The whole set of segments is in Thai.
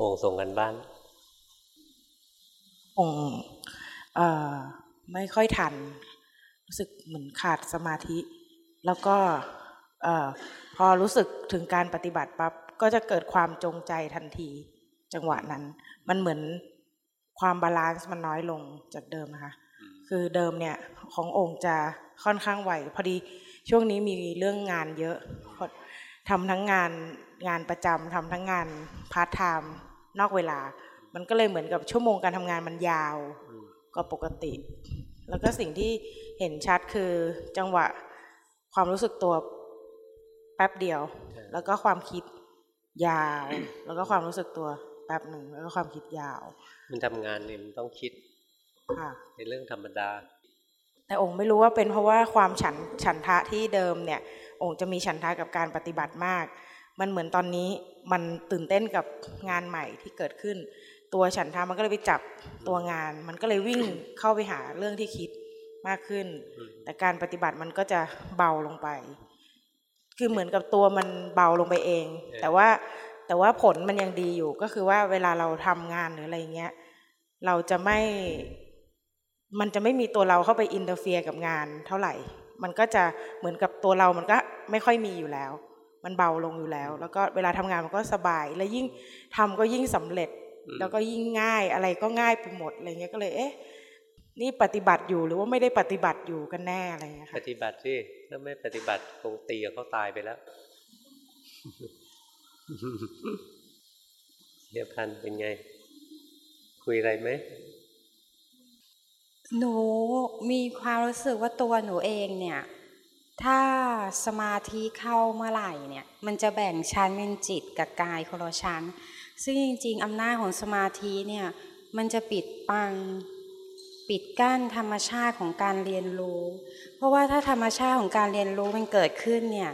องค์ส่งการบ้านองค์เอ่อไม่ค่อยทัน รู้สึกเหมือนขาดสมาธิ แล้วก็เอ่อพอรู้สึกถึงการปฏิบัติปั๊บก็จะเกิดความจงใจทันทีจังหวะนั้น มันเหมือนความ balance มันน้อยลงจากเดิมนะคะ คือเดิมเนี่ยขององค์จะค่อนข้างไหวพอดีช่วงนี้มีเรื่องงานเยอะทำทั้งงานงานประจำทำทั้งงานพาร์ทไทม์ นอกเวลา มันก็เลยเหมือนกับชั่วโมงการทำงานมันยาวกว่าปกติ แล้วก็สิ่งที่เห็นชัดคือจังหวะความรู้สึกตัวแป๊บเดียว แล้วก็ความคิดยาว แล้วก็ความรู้สึกตัวแป๊บหนึ่งแล้วก็ความคิดยาว มันทำงานเนี่ยมันต้องคิดค่ะเป็นเรื่องธรรมดา แต่องค์ไม่รู้ว่าเป็นเพราะว่าความฉันฉันทะที่เดิมเนี่ย องค์จะมีฉันทะกับการปฏิบัติมาก มันเหมือนตอนนี้ มันตื่นเต้นกับงานใหม่ที่เกิดขึ้น ตัวฉันทะมันก็เลยไปจับตัวงาน มันก็เลยวิ่งเข้าไปหาเรื่องที่คิดมากขึ้น แต่การปฏิบัติมันก็จะเบาลงไป คือเหมือนกับตัวมันเบาลงไปเอง แต่ว่าแต่ว่าผลมันยังดีอยู่ก็คือว่าเวลาเราทำงานหรืออะไรเงี้ยเราจะไม่ มันจะไม่มีตัวเราเข้าไปอินเตอร์เฟียกับงานเท่าไหร่ มันก็จะเหมือนกับตัวเรามันก็ไม่ค่อยมีอยู่แล้ว มันเบาลงอยู่แล้ว แล้วก็เวลาทำงานมันก็สบาย และยิ่งทำก็ยิ่งสำเร็จ แล้วก็ยิ่งง่ายอะไรก็ง่ายไปหมดอะไรเงี้ยก็เลยเอ๊ะนี่ปฏิบัติอยู่หรือว่าไม่ได้ปฏิบัติอยู่กันแน่อะไรเงี้ยค่ะปฏิบัติสิถ้าไม่ปฏิบัติคงตีกับเขาตายไปแล้วเดี๋ยวพันเป็นไง คุยอะไรไหมหนูมีความรู้สึกว่าตัวหนูเองเนี่ย ถ้าสมาธิเข้าเมื่อไหร่เนี่ยมันจะแบ่งชั้นเป็นจิตกับกายคนละชั้น ซึ่งจริงๆอำนาจของสมาธิเนี่ยมันจะปิดปังปิดกั้นธรรมชาติของการเรียนรู้ เพราะว่าถ้าธรรมชาติของการเรียนรู้มันเกิดขึ้นเนี่ย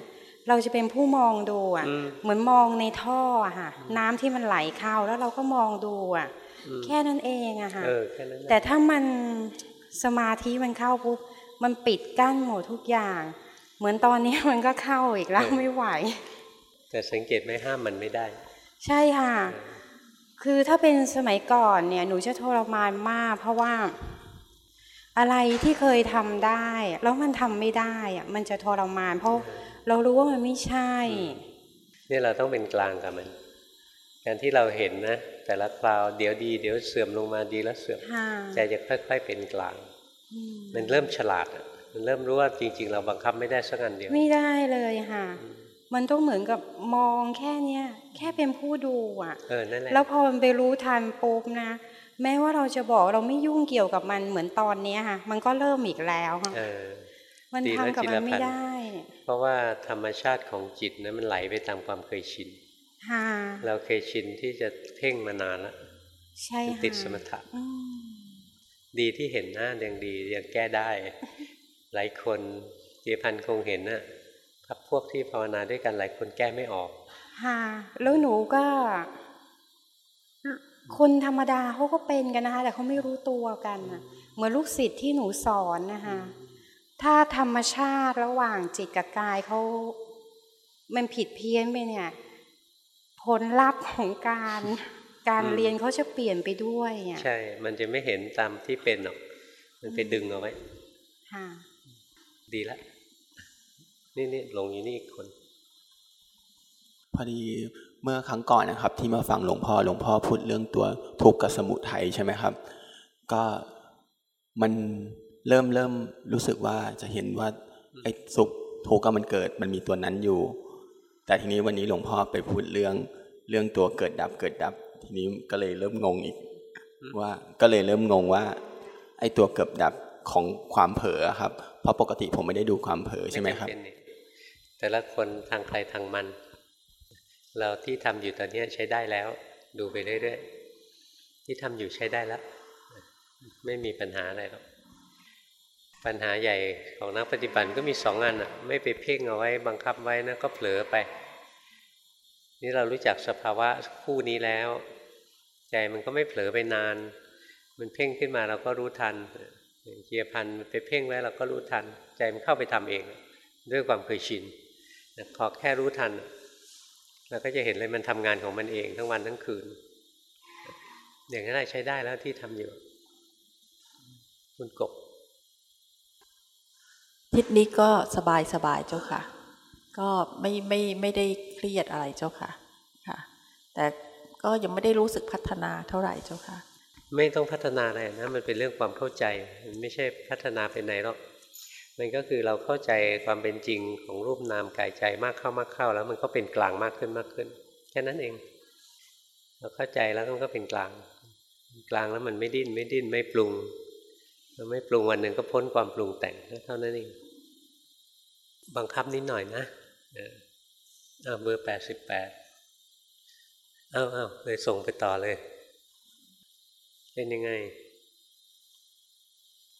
เราจะเป็นผู้มองดูอะเหมือนมองในท่ออะค่ะน้ำที่มันไหลเข้าแล้วเราก็มองดูอะแค่นั้นเองอะค่ะเออแค่นั้นแต่ถ้ามันสมาธิมันเข้าปุ๊บมันปิดกั้นหมดทุกอย่าง เหมือนตอนนี้มันก็เข้าอีกแล้วไม่ไหว แต่สังเกตไหมห้ามมันไม่ได้ ใช่ค่ะ คือถ้าเป็นสมัยก่อนเนี่ยหนูจะทรมานมาก เพราะว่าอะไรที่เคยทำได้ แล้วมันทำไม่ได้อะมันจะทรมาน เพราะเรารู้ว่ามันไม่ใช่นี่เราต้องเป็นกลางกับมัน การที่เราเห็นนะ แต่ละคราวเดี๋ยวดี เดี๋ยวเสื่อมลงมาดีแล้วเสื่อมค่ะใจจะค่อย ๆ เป็นกลางอืมมันเริ่มฉลาดอะ มันเริ่มรู้ว่าจริง ๆ เราบังคับไม่ได้สักอันเดียว ไม่ได้เลยค่ะ มันต้องเหมือนกับมองแค่เนี้ยแค่เป็นผู้ดูอะเออนั่นแหละแล้วพอมันไปรู้ทันปุ๊บนะ แม้ว่าเราจะบอกเราไม่ยุ่งเกี่ยวกับมันเหมือนตอนเนี้ยค่ะ มันก็เริ่มอีกแล้วค่ะเออมันดีนะทำกับจิมัรนพัไม่นธ์ได้ เพราะว่าธรรมชาติของจิตนะมันไหลไปตามความเคยชินค่ะเราเคยชินที่จะเพ่งมานานแล้วใช่ค่ะติดสมถะอืมดีที่เห็นหน้ายังดียังแก้ได้ หลายคนเจพันธ์คงเห็นนะพักพวกที่ภาวนาด้วยกันหลายคนแก้ไม่ออกค่ะแล้วหนูก็ คนธรรมดาเขาก็เป็นกันนะคะ แต่เขาไม่รู้ตัวกันน่ะเหมือนลูกศิษย์ที่หนูสอนนะคะถ้าธรรมชาติระหว่างจิตกับกายเขามันผิดเพี้ยนไปเนี่ย ผลลัพธ์ของการการอืมเรียนเขาจะเปลี่ยนไปด้วยอะใช่ มันจะไม่เห็นตามที่เป็นหรอก มันไปดึงเอาไว้ค่ะ ดีละนี่นี่ลงอยู่นี่อีกคน พอดีเมื่อครั้งก่อนนะครับ ที่มาฟังหลวงพ่อหลวงพ่อพูดเรื่องตัวทุกข์กับสมุทัยใช่ไหมครับ ก็มันเริ่มเริ่มรู้สึกว่าจะเห็นว่าไอ้สุขทุกข์ก็มันเกิดมันมีตัวนั้นอยู่ แต่ทีนี้วันนี้หลวงพ่อไปพูดเรื่องเรื่องตัวเกิดดับเกิดดับ ทีนี้ก็เลยเริ่มงงอีก ว่าก็เลยเริ่มงงว่า ไอ้ตัวเกิดดับ ของความเผลอครับ เพราะปกติผมไม่ได้ดูความเผลอใช่ไหมครับ แต่ละคนทางใครทางมัน เราที่ทำอยู่ตอนนี้ใช้ได้แล้ว ดูไปเรื่อยๆที่ทำอยู่ใช้ได้แล้ว ไม่มีปัญหาอะไรหรอกปัญหาใหญ่ของนักปฏิบัติก็มีสองอันอะ ไม่ไปเพ่งเอาไว้บังคับไว้นะก็เผลอไป นี่เรารู้จักสภาวะคู่นี้แล้ว ใจมันก็ไม่เผลอไปนาน มันเพ่งขึ้นมาเราก็รู้ทัน เกียร์พันไปเพ่งไว้เราก็รู้ทัน ใจมันเข้าไปทำเอง ด้วยความเคยชินขอแค่รู้ทันเราก็จะเห็นเลยมันทำงานของมันเองทั้งวันทั้งคืน อย่างนั้นใช้ได้แล้วที่ทำอยู่คุณกบทิศนี้ก็สบายสบายเจ้าค่ะ ก็ไม่ไม่ไม่ได้เครียดอะไรเจ้าค่ะค่ะ แต่ก็ยังไม่ได้รู้สึกพัฒนาเท่าไหร่เจ้าค่ะ ไม่ต้องพัฒนาอะไรนะมันเป็นเรื่องความเข้าใจ มันไม่ใช่พัฒนาไปไหนหรอกมันก็คือเราเข้าใจความเป็นจริงของรูปนามกายใจมากเข้ามากเข้า แล้วมันก็เป็นกลางมากขึ้นมากขึ้น แค่นั้นเอง เราเข้าใจแล้วมันก็เป็นกลาง กลางแล้วมันไม่ดิ้นไม่ดิ้นไม่ปรุงมันไม่ปรุงวันหนึ่งก็พ้นความปรุงแต่งเท่านั้นเอง บังคับนิดหน่อยนะเออเอาเบอร์แปดสิบแปดเอาเอาเลยส่งไปต่อเลย เป็นยังไง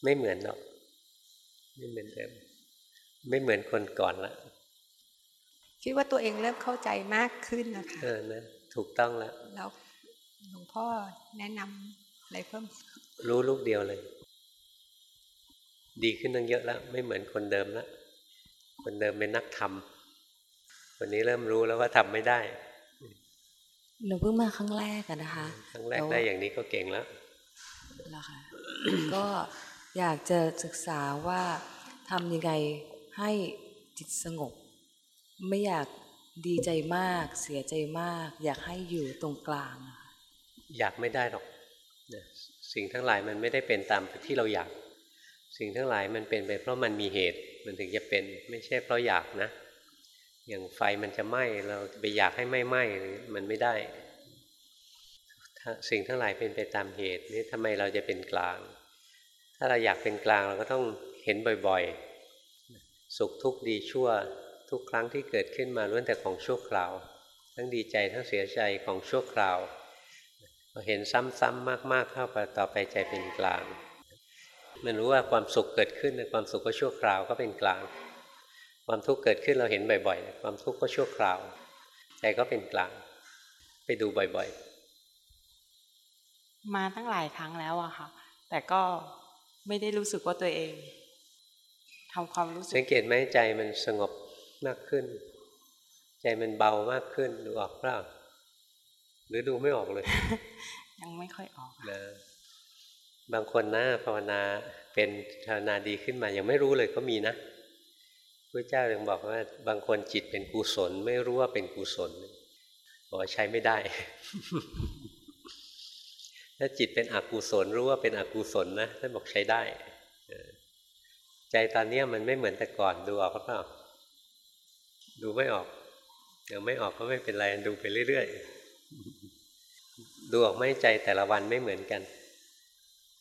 ไม่เหมือนหรอกไม่เหมือนเดิมไม่เหมือนคนก่อนละคิดว่าตัวเองเริ่มเข้าใจมากขึ้นนะคะเออนะถูกต้องแล้วแล้วหลวงพ่อแนะนำอะไรเพิ่ม รู้ลูกเดียวเลย ดีขึ้นตั้งเยอะแล้ว ไม่เหมือนคนเดิมแล้วคนเดิมเป็นนักทำคนนี้เริ่มรู้แล้วว่าทำไม่ได้หนูเพิ่งมาครั้งแรกอะนะคะ ครั้งแรกแต่ว่าได้อย่างนี้ก็เก่งแล้ว แล้วค่ะก็อยากจะศึกษาว่าทำยังไงให้จิตสงบ ไม่อยากดีใจมาก เสียใจมาก อยากให้อยู่ตรงกลางอะค่ะอยากไม่ได้หรอกนะสิ่งทั้งหลายมันไม่ได้เป็นตามที่เราอยาก สิ่งทั้งหลายมันเป็นไปเพราะมันมีเหตุมันถึงจะเป็นไม่ใช่เพราะอยากนะ อย่างไฟมันจะไหม้เราไปอยากให้ไม่ไหม้มันไม่ได้ สิ่งทั้งหลายเป็นไปตามเหตุนี่ทำไมเราจะเป็นกลาง ถ้าเราอยากเป็นกลางเราก็ต้องเห็นบ่อยๆ สุขทุกข์ดีชั่วทุกครั้งที่เกิดขึ้นมาล้วนแต่ของชั่วคราว ทั้งดีใจทั้งเสียใจของชั่วคราวพอเห็นซ้ำๆมากๆเข้าไปต่อไปใจเป็นกลาง มันรู้ว่าความสุขเกิดขึ้นความสุขก็ชั่วคราวก็เป็นกลาง ความทุกข์เกิดขึ้นเราเห็นบ่อยๆ ความทุกข์ก็ชั่วคราว ใจก็เป็นกลาง ไปดูบ่อยๆ มาตั้งหลายครั้งแล้วอะค่ะ แต่ก็ไม่ได้รู้สึกว่าตัวเองทำความรู้สึๆกสังเกตไหมใจมันสงบมากขึ้น ใจมันเบามากขึ้นดูออกเปล่าหรือดูไม่ออกเลย ยังไม่ค่อยออกนะบางคนนะภาวนาเป็นภาวนาดีขึ้นมา ยังไม่รู้เลยก็มีนะพระเจ้ายังบอกว่า บางคนจิตเป็นกุศล ไม่รู้ว่าเป็นกุศลบอกว่าใช้ไม่ได้ ถ้าจิตเป็นอกุศลรู้ว่าเป็นอกุศลนะท่านบอกใช้ได้ใจตอนนี้มันไม่เหมือนแต่ก่อนดูออกหรือเปล่าดูไม่ออกเดี๋ยวไม่ออกก็ไม่เป็นไรดูไปเรื่อยๆดูออกไม่ใจแต่ละวันไม่เหมือนกัน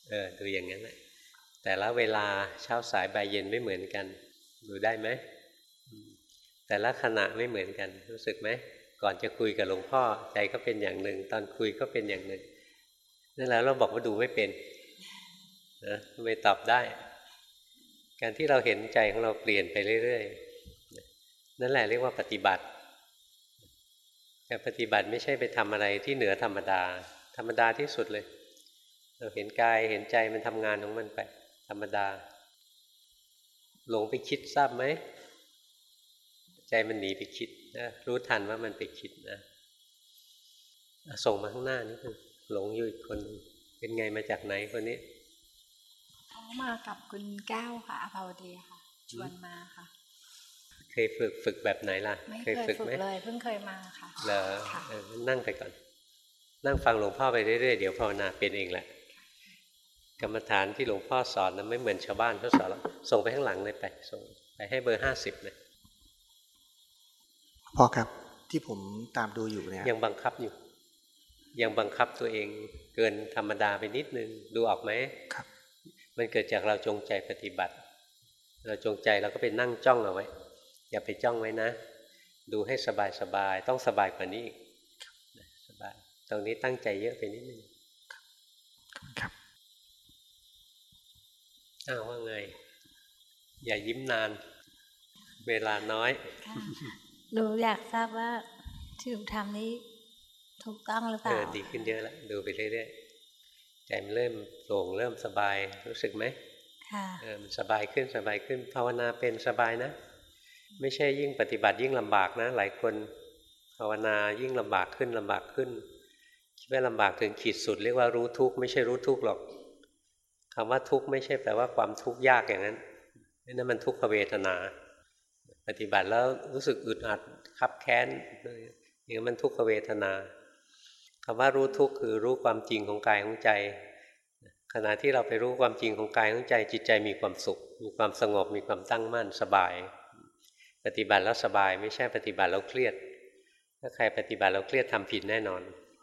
เออดูอย่างนั้นแหละแต่ละเวลาเช้าสายบ่ายเย็นไม่เหมือนกัน ดูได้ไหมแต่ละขณะไม่เหมือนกัน รู้สึกไหมก่อนจะคุยกับหลวงพ่อใจก็เป็นอย่างหนึ่ง ตอนคุยก็เป็นอย่างหนึ่ง นั่นแหล้วเราบอกว่าดูไม่เป็นนะไม่ตอบได้ การที่เราเห็นใจของเราเปลี่ยนไปเรื่อยๆ นั่นแหละเรียกว่าปฏิบัติการปฏิบัติไม่ใช่ไปทำอะไรที่เหนือธรรมดา ธรรมดาที่สุดเลย เราเห็นกายเห็นใจมันทำงานของมันไป ธรรมดา หลงไปคิดทราบไหม ใจมันหนีไปคิดนะรู้ทันว่ามันไปคิดนะอะส่งมาข้างหน้านิดนึง หลงอยู่อีกคนหนึ่งเป็นไงมาจากไหนคนนี้เขามากับคุณแก้วค่ะอภาวดีค่ะ ชวนมาค่ะ เคยฝึกฝึกแบบไหนล่ะไม่เคเคยยฝึกฝึกไหมเลยเพิ่งเคยมาค่ะ เหรอค่ะเออนั่งไปก่อน นั่งฟังหลวงพ่อไปเรื่อยๆเดี๋ยวภาวนาเป็นเองแหละกรรมฐานที่หลวงพ่อสอนนะไม่เหมือนชาวบ้านเขาสอนแล้วส่งไปข้างหลังเลยไปส่งไปให้เบอร์ห้าสิบเลยพ่อครับที่ผมตามดูอยู่เนี่ยยังบังคับอยู่ ยังบังคับตัวเองเกินธรรมดาไปนิดนึง ดูออกไหมครับ มันเกิดจากเราจงใจปฏิบัติ เราจงใจเราก็ไปนั่งจ้องเอาไว้ อย่าไปจ้องไว้นะ ดูให้สบายสบายๆต้องสบายกว่านี้อีกสบายตรงนี้ตั้งใจเยอะไปนิดนึงครับอ้าวว่าไง อย่ายิ้มนาน เวลาน้อยค่ะหนูอยากทราบว่าที่หนูทำนี้ ถูกต้องหรือเปเอล่าอดีขึ้นเยอะแล้วดูไปเรื่อยๆใจมันเริ่มโปร่งเริ่มสบายรู้สึกไหมค่ะเออมันสบายขึ้นสบายขึ้นภาวนาเป็นสบายนะ ไม่ใช่ยิ่งปฏิบัติยิ่งลำบากนะ หลายคนภาวนายิ่งลำบากขึ้นลำบากขึ้นคิดว่าลำบากถึงขีดสุดเรียกว่ารู้ทุกข์ไม่ใช่รู้ทุกข์หรอกคำว่าทุกข์ไม่ใช่แปลว่าความทุกข์ยากอย่างนั้นนั่นมันทุกขเวทนา ปฏิบัติแล้วรู้สึกอึดอัดคับแค้นอย่างนั้นมันทุกขเวทนา คำว่ารู้ทุกข์คือรู้ความจริงของกายของใจ ขณะที่เราไปรู้ความจริงของกายของใจ จิตใจมีความสุข มีความสงบ มีความตั้งมั่นสบาย ปฏิบัติแล้วสบายไม่ใช่ปฏิบัติแล้วเครียด ถ้าใครปฏิบัติแล้วเครียดทำผิดแน่นอน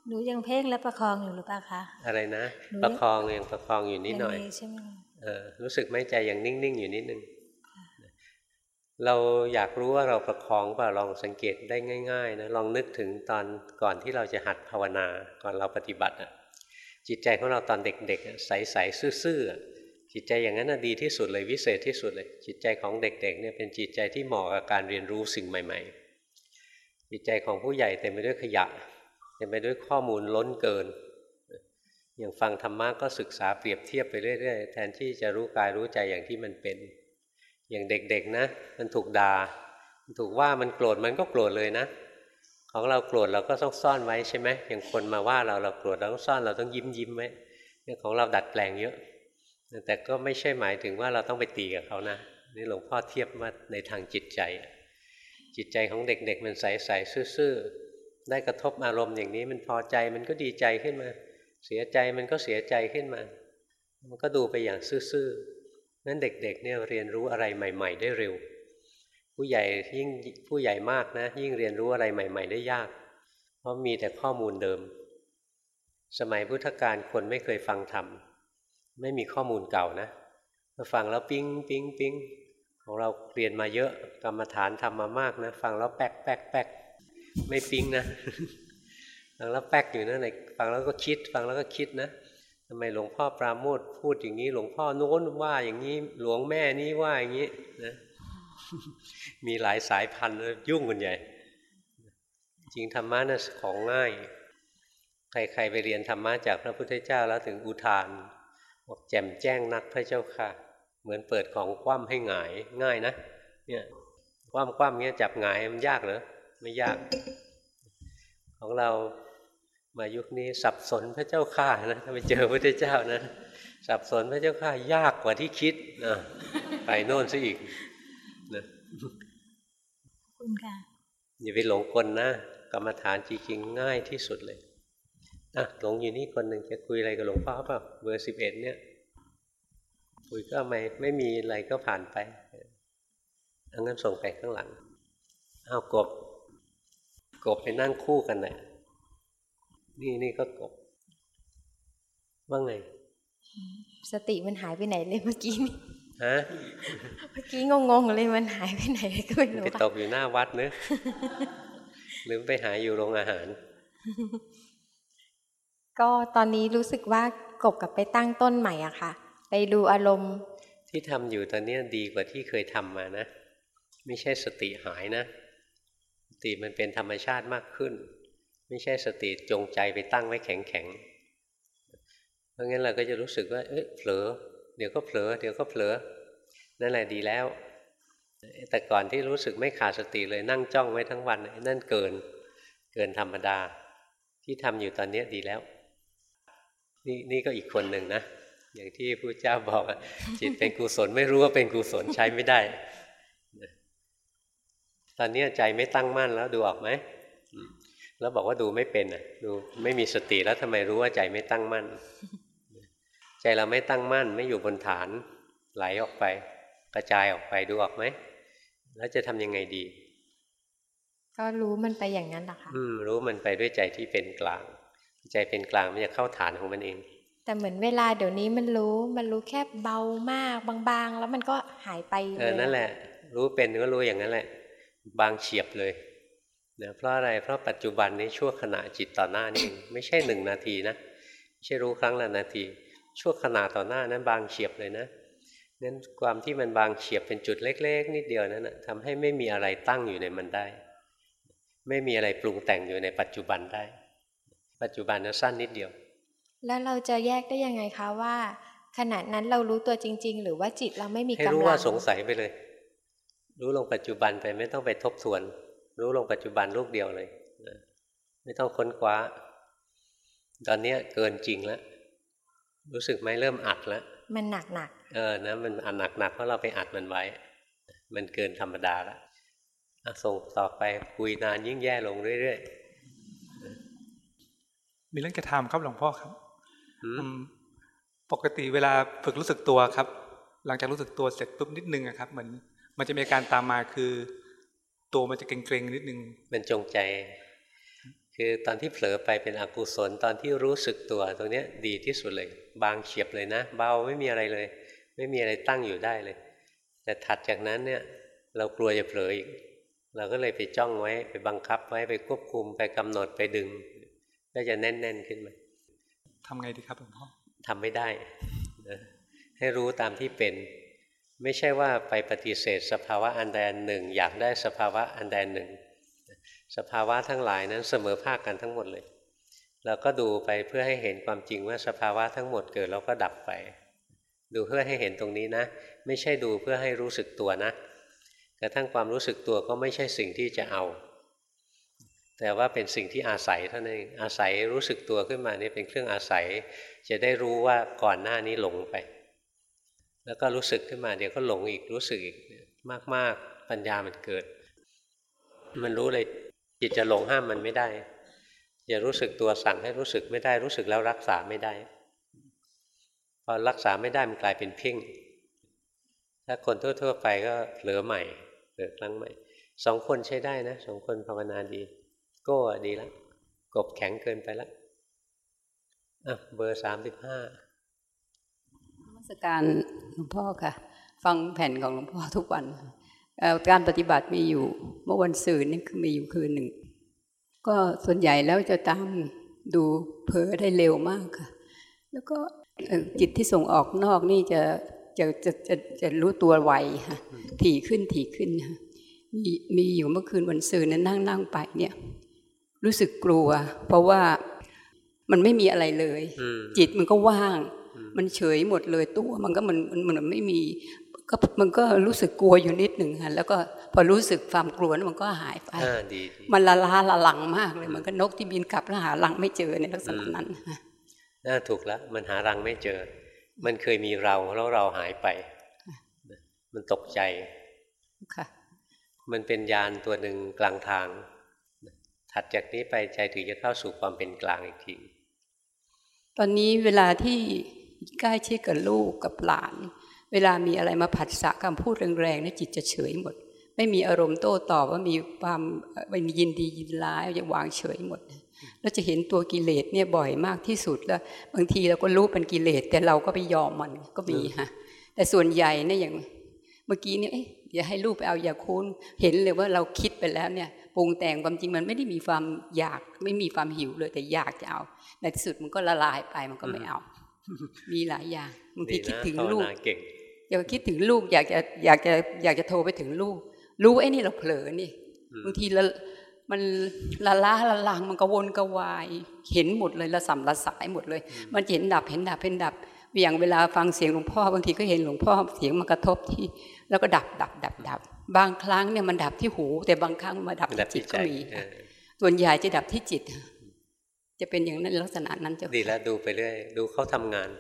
หนูยังเพ่งและประคองอยู่หรือเปล่าคะ อะไรนะหนูยังประคองยังประคองอยู่นิดหน่อยงมีใช่ไหมคะเออรู้สึกไหม่ใจยังนิ่งๆอยู่นิดนึง เราอยากรู้ว่าเราประคองเปล่าลองสังเกตได้ง่ายๆนะลองนึกถึงตอนก่อนที่เราจะหัดภาวนาก่อนเราปฏิบัติอะจิตใจของเราตอนเด็กๆใสๆซื่อๆจิตใจอย่างนั้นน่ะดีที่สุดเลยวิเศษที่สุดเลย จิตใจของเด็กๆเนี่ยเป็นจิตใจที่เหมาะกับการเรียนรู้สิ่งใหม่ ๆ จิตใจของผู้ใหญ่เต็มไปด้วยขยะเต็มไปด้วยข้อมูลล้นเกิน อย่างฟังธรรมะก็ศึกษาเปรียบเทียบไปเรื่อยๆ แทนที่จะรู้กายรู้ใจอย่างที่มันเป็น อย่างเด็กๆนะ มันถูกด่ามันถูกว่ามันโกรธมันก็โกรธเลยนะ ของเราโกรธเราก็ต้องซ่อนไว้ใช่ไหมอย่างคนมาว่าเราเราโกรธเราต้องซ่อนเราต้องยิ้มยิ้มไว้เนี่ยของเราดัดแปลงเยอะ แต่ก็ไม่ใช่หมายถึงว่าเราต้องไปตีกับเขานะนี่หลวงพ่อเทียบมาในทางจิตใจ จิตใจของเด็ก ๆ มันใสๆซื่อๆได้กระทบอารมณ์อย่างนี้มันพอใจมันก็ดีใจขึ้นมา เสียใจมันก็เสียใจขึ้นมา มันก็ดูไปอย่างซื่อๆ นั้นเด็กๆเนี่ยเรียนรู้อะไรใหม่ ๆ ได้เร็ว ผู้ใหญ่ยิ่งผู้ใหญ่มากนะ ยิ่งเรียนรู้อะไรใหม่ ๆ ได้ยาก เพราะมีแต่ข้อมูลเดิม สมัยพุทธกาลคนไม่เคยฟังธรรมไม่มีข้อมูลเก่านะมาฟังแล้วปิ๊งปิ๊งปิ๊งของเราเรียนมาเยอะกรรมฐานทำมามากนะ ฟังแล้วแป๊กแป๊กแป๊กไม่ปิ๊งนะฟังแล้วแป๊กอยู่นั่นแหละฟังแล้วก็คิด ฟังแล้วก็คิดนะ ทำไมหลวงพ่อปราโมทพูดอย่างนี้ หลวงพ่อโน้นว่าอย่างนี้ หลวงแม่นี้ว่าอย่างนี้นะมีหลายสายพันธุ์ยุ่งกันใหญ่ จริงธรรมะนะ่ะของง่าย ใครๆไปเรียนธรรมะจากพระพุทธเจ้าแล้วถึงอุทานบอกแจ่มแจ้งนักพระเจ้าค่ะ เหมือนเปิดของคว่ำให้หงายง่ายนะเนี่ยคว่ำคว่ำเงี้ยจับหงายมันยากเหรอไม่ยาก ของเรา มายุคนี้สับสนพระเจ้าข้านะถ้าไปเจอพระเจ้านะสับสนพระเจ้าข้ายากกว่าที่คิดนะไปโน่นซะอีกนะคุณค่ะอย่าไปหลงกลนะกรรมฐานจริงๆง่ายที่สุดเลยอะหลงอยู่นี่คนหนึ่งจะคุยอะไรกับหลวงพ่อเปล่าเบอร์สิบเอ็ดเนี่ยคุยก็ไม่ไม่มีอะไรก็ผ่านไปเอางั้นส่งไปข้างหลังเอากบ กบไปนั่งคู่กันน่ะ นี่นี่ก็กบว่าไง สติมันหายไปไหนเลยเมื่อกี้นี่ฮะเมื่อกี้งงๆเลยมันหายไปไหนก็ไม่รู้ไปตกอยู่หน้าวัดเนอะหรือไปหาอยู่โรงอาหาร ก็ตอนนี้รู้สึกว่ากบกับไปตั้งต้นใหม่อะค่ะ ไปดูอารมณ์ ที่ทำอยู่ตอนนี้ดีกว่าที่เคยทำมานะ ไม่ใช่สติหายนะ สติมันเป็นธรรมชาติมากขึ้น ไม่ใช่สติจงใจไปตั้งไว้แข็งแข็งเพราะงั้นเราก็จะรู้สึกว่า เอ้ยเผลอ เดี๋ยวก็เผลอ เดี๋ยวก็เผลอ นั่นแหละดีแล้ว แต่ก่อนที่รู้สึกไม่ขาดสติเลยนั่งจ้องไว้ทั้งวัน นั่นเกิน เกินธรรมดา ที่ทำอยู่ตอนนี้ดีแล้ว นี่นี่ก็อีกคนหนึ่งนะ อย่างที่พระเจ้าบอกจิตเป็นกุศลไม่รู้ว่าเป็นกุศลใช้ไม่ได้ ตอนนี้ใจไม่ตั้งมั่นแล้วดูออกไหม แล้วบอกว่าดูไม่เป็นอะดูไม่มีสติแล้วทำไมรู้ว่าใจไม่ตั้งมั่น ใจเราไม่ตั้งมั่น ไม่อยู่บนฐาน ไหลออกไป กระจายออกไปดูออกไหมแล้วจะทำยังไงดี ก็รู้มันไปอย่างนั้นแหละค่ะอืมรู้มันไปด้วยใจที่เป็นกลาง ใจเป็นกลางมันจะเข้าฐานของมันเอง แต่เหมือนเวลาเดี๋ยวนี้มันรู้มันรู้แค่เบามากบางๆ แล้วมันก็หายไปเออนั่นแหละ รู้เป็นก็รู้อย่างนั้นแหละ บางเฉียบเลย นะเพราะอะไรเพราะปัจจุบันนี้ชั่วขณะจิตต่อหน้านี่เองไม่ใช่หนึ่งนาทีนะไม่ใช่รู้ครั้งละนาที ชั่วขณะต่อหน้านั้นบางเฉียบเลยนะนั้นความที่มันบางเฉียบเป็นจุดเล็ก ๆ นิดเดียวนั้นนะทำให้ไม่มีอะไรตั้งอยู่ในมันได้ ไม่มีอะไรปรุงแต่งอยู่ในปัจจุบันได้ ปัจจุบันนั้นสั้นนิดเดียว แล้วเราจะแยกได้ยังไงคะว่า ขณะนั้นเรารู้ตัวจริง ๆ หรือว่าจิตเราไม่มีให้กำรู้ลัว่างสงสัยไปเลย รู้ลงปัจจุบันไปไม่ต้องไปทบทวน รู้ลงปัจจุบันลูกเดียวเลยนะไม่ต้องค้นคว้า ตอนนี้เกินจริงแล้ว รู้สึกไหมเริ่มอัดแล้ว มันหนักหนักเออนะมันอัดหนักๆเพราะเราไปอัดมันไว้ มันเกินธรรมดาแล้วส่งต่อไปคุยนานยิ่งแย่ลงเรื่อยๆ มีเรื่องจะถามครับหลวงพ่อครับปกติเวลาฝึกรู้สึกตัวครับ หลังจากรู้สึกตัวเสร็จปุ๊บนิดนึงอะครับ เหมือนมันจะมีการตามมาคือ ตัวมันจะเกร็งๆนิดนึงมันจงใจ คือตอนที่เผลอไปเป็นอกุศลตอนที่รู้สึกตัวตรงนี้ดีที่สุดเลย บางเฉียบเลยนะ เบาไม่มีอะไรเลย ไม่มีอะไรตั้งอยู่ได้เลย แต่ถัดจากนั้นเนี่ยเรากลัวจะเผลออีก เราก็เลยไปจ้องไว้ไปบังคับไว้ไปควบคุมไปกำหนดไปดึง ก็จะแน่น ๆขึ้นมาทำไงดีครับหลวงพ่อทำไม่ได้นะให้รู้ตามที่เป็น ไม่ใช่ว่าไปปฏิเสธ สภาวะอันใดอันหนึ่ง อยากได้สภาวะอันใดนหนึ่ง สภาวะทั้งหลายนั้นเสมอภาคกันทั้งหมดเลยเราก็ดูไปเพื่อให้เห็นความจริงว่าสภาวะทั้งหมดเกิดแล้วก็ดับไป ดูเพื่อให้เห็นตรงนี้นะ ไม่ใช่ดูเพื่อให้รู้สึกตัวนะกระทั่งความรู้สึกตัวก็ไม่ใช่สิ่งที่จะเอา แต่ว่าเป็นสิ่งที่อาศัยเท่านั้นเองอาศัยรู้สึกตัวขึ้นมานี่เป็นเครื่องอาศัย จะได้รู้ว่าก่อนหน้านี้หลงไป แล้วก็รู้สึกขึ้นมาเดี๋ยวก็หลงอีกรู้สึกอีกมาก ๆ ปัญญามันเกิด มันรู้เลยจิตจะหลงห้ามมันไม่ได้ อย่ารู้สึกตัวสั่งให้รู้สึกไม่ได้ รู้สึกแล้วรักษาไม่ได้ พอรักษาไม่ได้มันกลายเป็นเพ่ง ถ้าคนทั่ว ๆ ไปก็เผลอใหม่เกิดครั้งใหม่สองคนใช้ได้นะสองคนภาวนาดี โก้ดีแล้วกบแข็งเกินไปแล้วอะเบอร์สามสิบห้า สการหลวงพ่อค่ะ ฟังแผ่นของหลวงพ่อทุกวัน การปฏิบัติมีอยู่เมื่อวันสื่อนี่คือมีอยู่คืนหนึ่ง ก็ส่วนใหญ่แล้วจะตามดูเพอได้เร็วมากค่ะ แล้วก็จิตที่ส่งออกนอกนี่จะจะจะจะจะรู้ตัวไวค่ะถี่ขึ้นถี่ขึ้นค่ะมีมีอยู่เมื่อคืนวันซื่อนั้นนั่งนั่งไปเนี่ย รู้สึกกลัว เพราะว่ามันไม่มีอะไรเลย จิตมันก็ว่าง มันเฉยหมดเลยตัว มันก็มันมันมันไม่มีก็มันก็รู้สึกกลัวอยู่นิดหนึ่งค่ะแล้วก็พอรู้สึกความกลัวนั้นมันก็หายไปมันละลาละลังมากเลยมันก็นกที่บินกลับแล้วหาลังไม่เจอในลักษณะนั้นน่าถูกแล้วมันหารังไม่เจอ มันเคยมีเราแล้วเราหายไป มันตกใจมันเป็นยานตัวหนึ่งกลางทาง ถัดจากนี้ไปใจถึงจะเข้าสู่ความเป็นกลางอีกทีตอนนี้เวลาที่ ใกล้ชิดกับลูกกับหลาน เวลามีอะไรมาผัดสะคำพูดแรงๆนี่จิตจะเฉยหมด ไม่มีอารมณ์โต้ตอบว่ามีความไม่มียินดียินร้ายจะวางเฉยหมดเราจะเห็นตัวกิเลสเนี่ยบ่อยมากที่สุดแล้ว บางทีเราก็รู้เป็นกิเลส แต่เราก็ไปยอมมันก็มีฮะแต่ส่วนใหญ่เนี่ยอย่างเมื่อกี้เนี่ยอย่าให้ลูกไปเอาอย่าคุ้นเห็นเลยว่าเราคิดไปแล้วเนี่ยปรุงแต่งความจริงมันไม่ได้มีความอยาก ไม่มีความหิวเลยแต่อยากจะเอา ในที่สุดมันก็ละลายไปมันก็ไม่เอา มีหลายอย่างบางทีคิดถึงลูกอยากคิดถึงลูกอยากจะอยากจะอยากจะโทรไปถึงลูก รู้ไอ้นี่เราเผลอนี่บางทีเรามันละล้าละลังมันกระวนกระวาย เห็นหมดเลยละสัมละสายหมดเลย มันเห็นดับเห็นดับเห็นดับอย่างเวลาฟังเสียงหลวงพ่อบางทีก็เห็นหลวงพ่อเสียงมากระทบที่ แล้วก็ดับดับดับดับบางครั้งเนี่ยมันดับที่หู แต่บางครั้งมาดับที่จิตก็มีส่วนใหญ่จะดับที่จิต จะเป็นอย่างนั้นลักษณะนั้นจะดีแล้วดูไปเรื่อยดูเขาทำงาน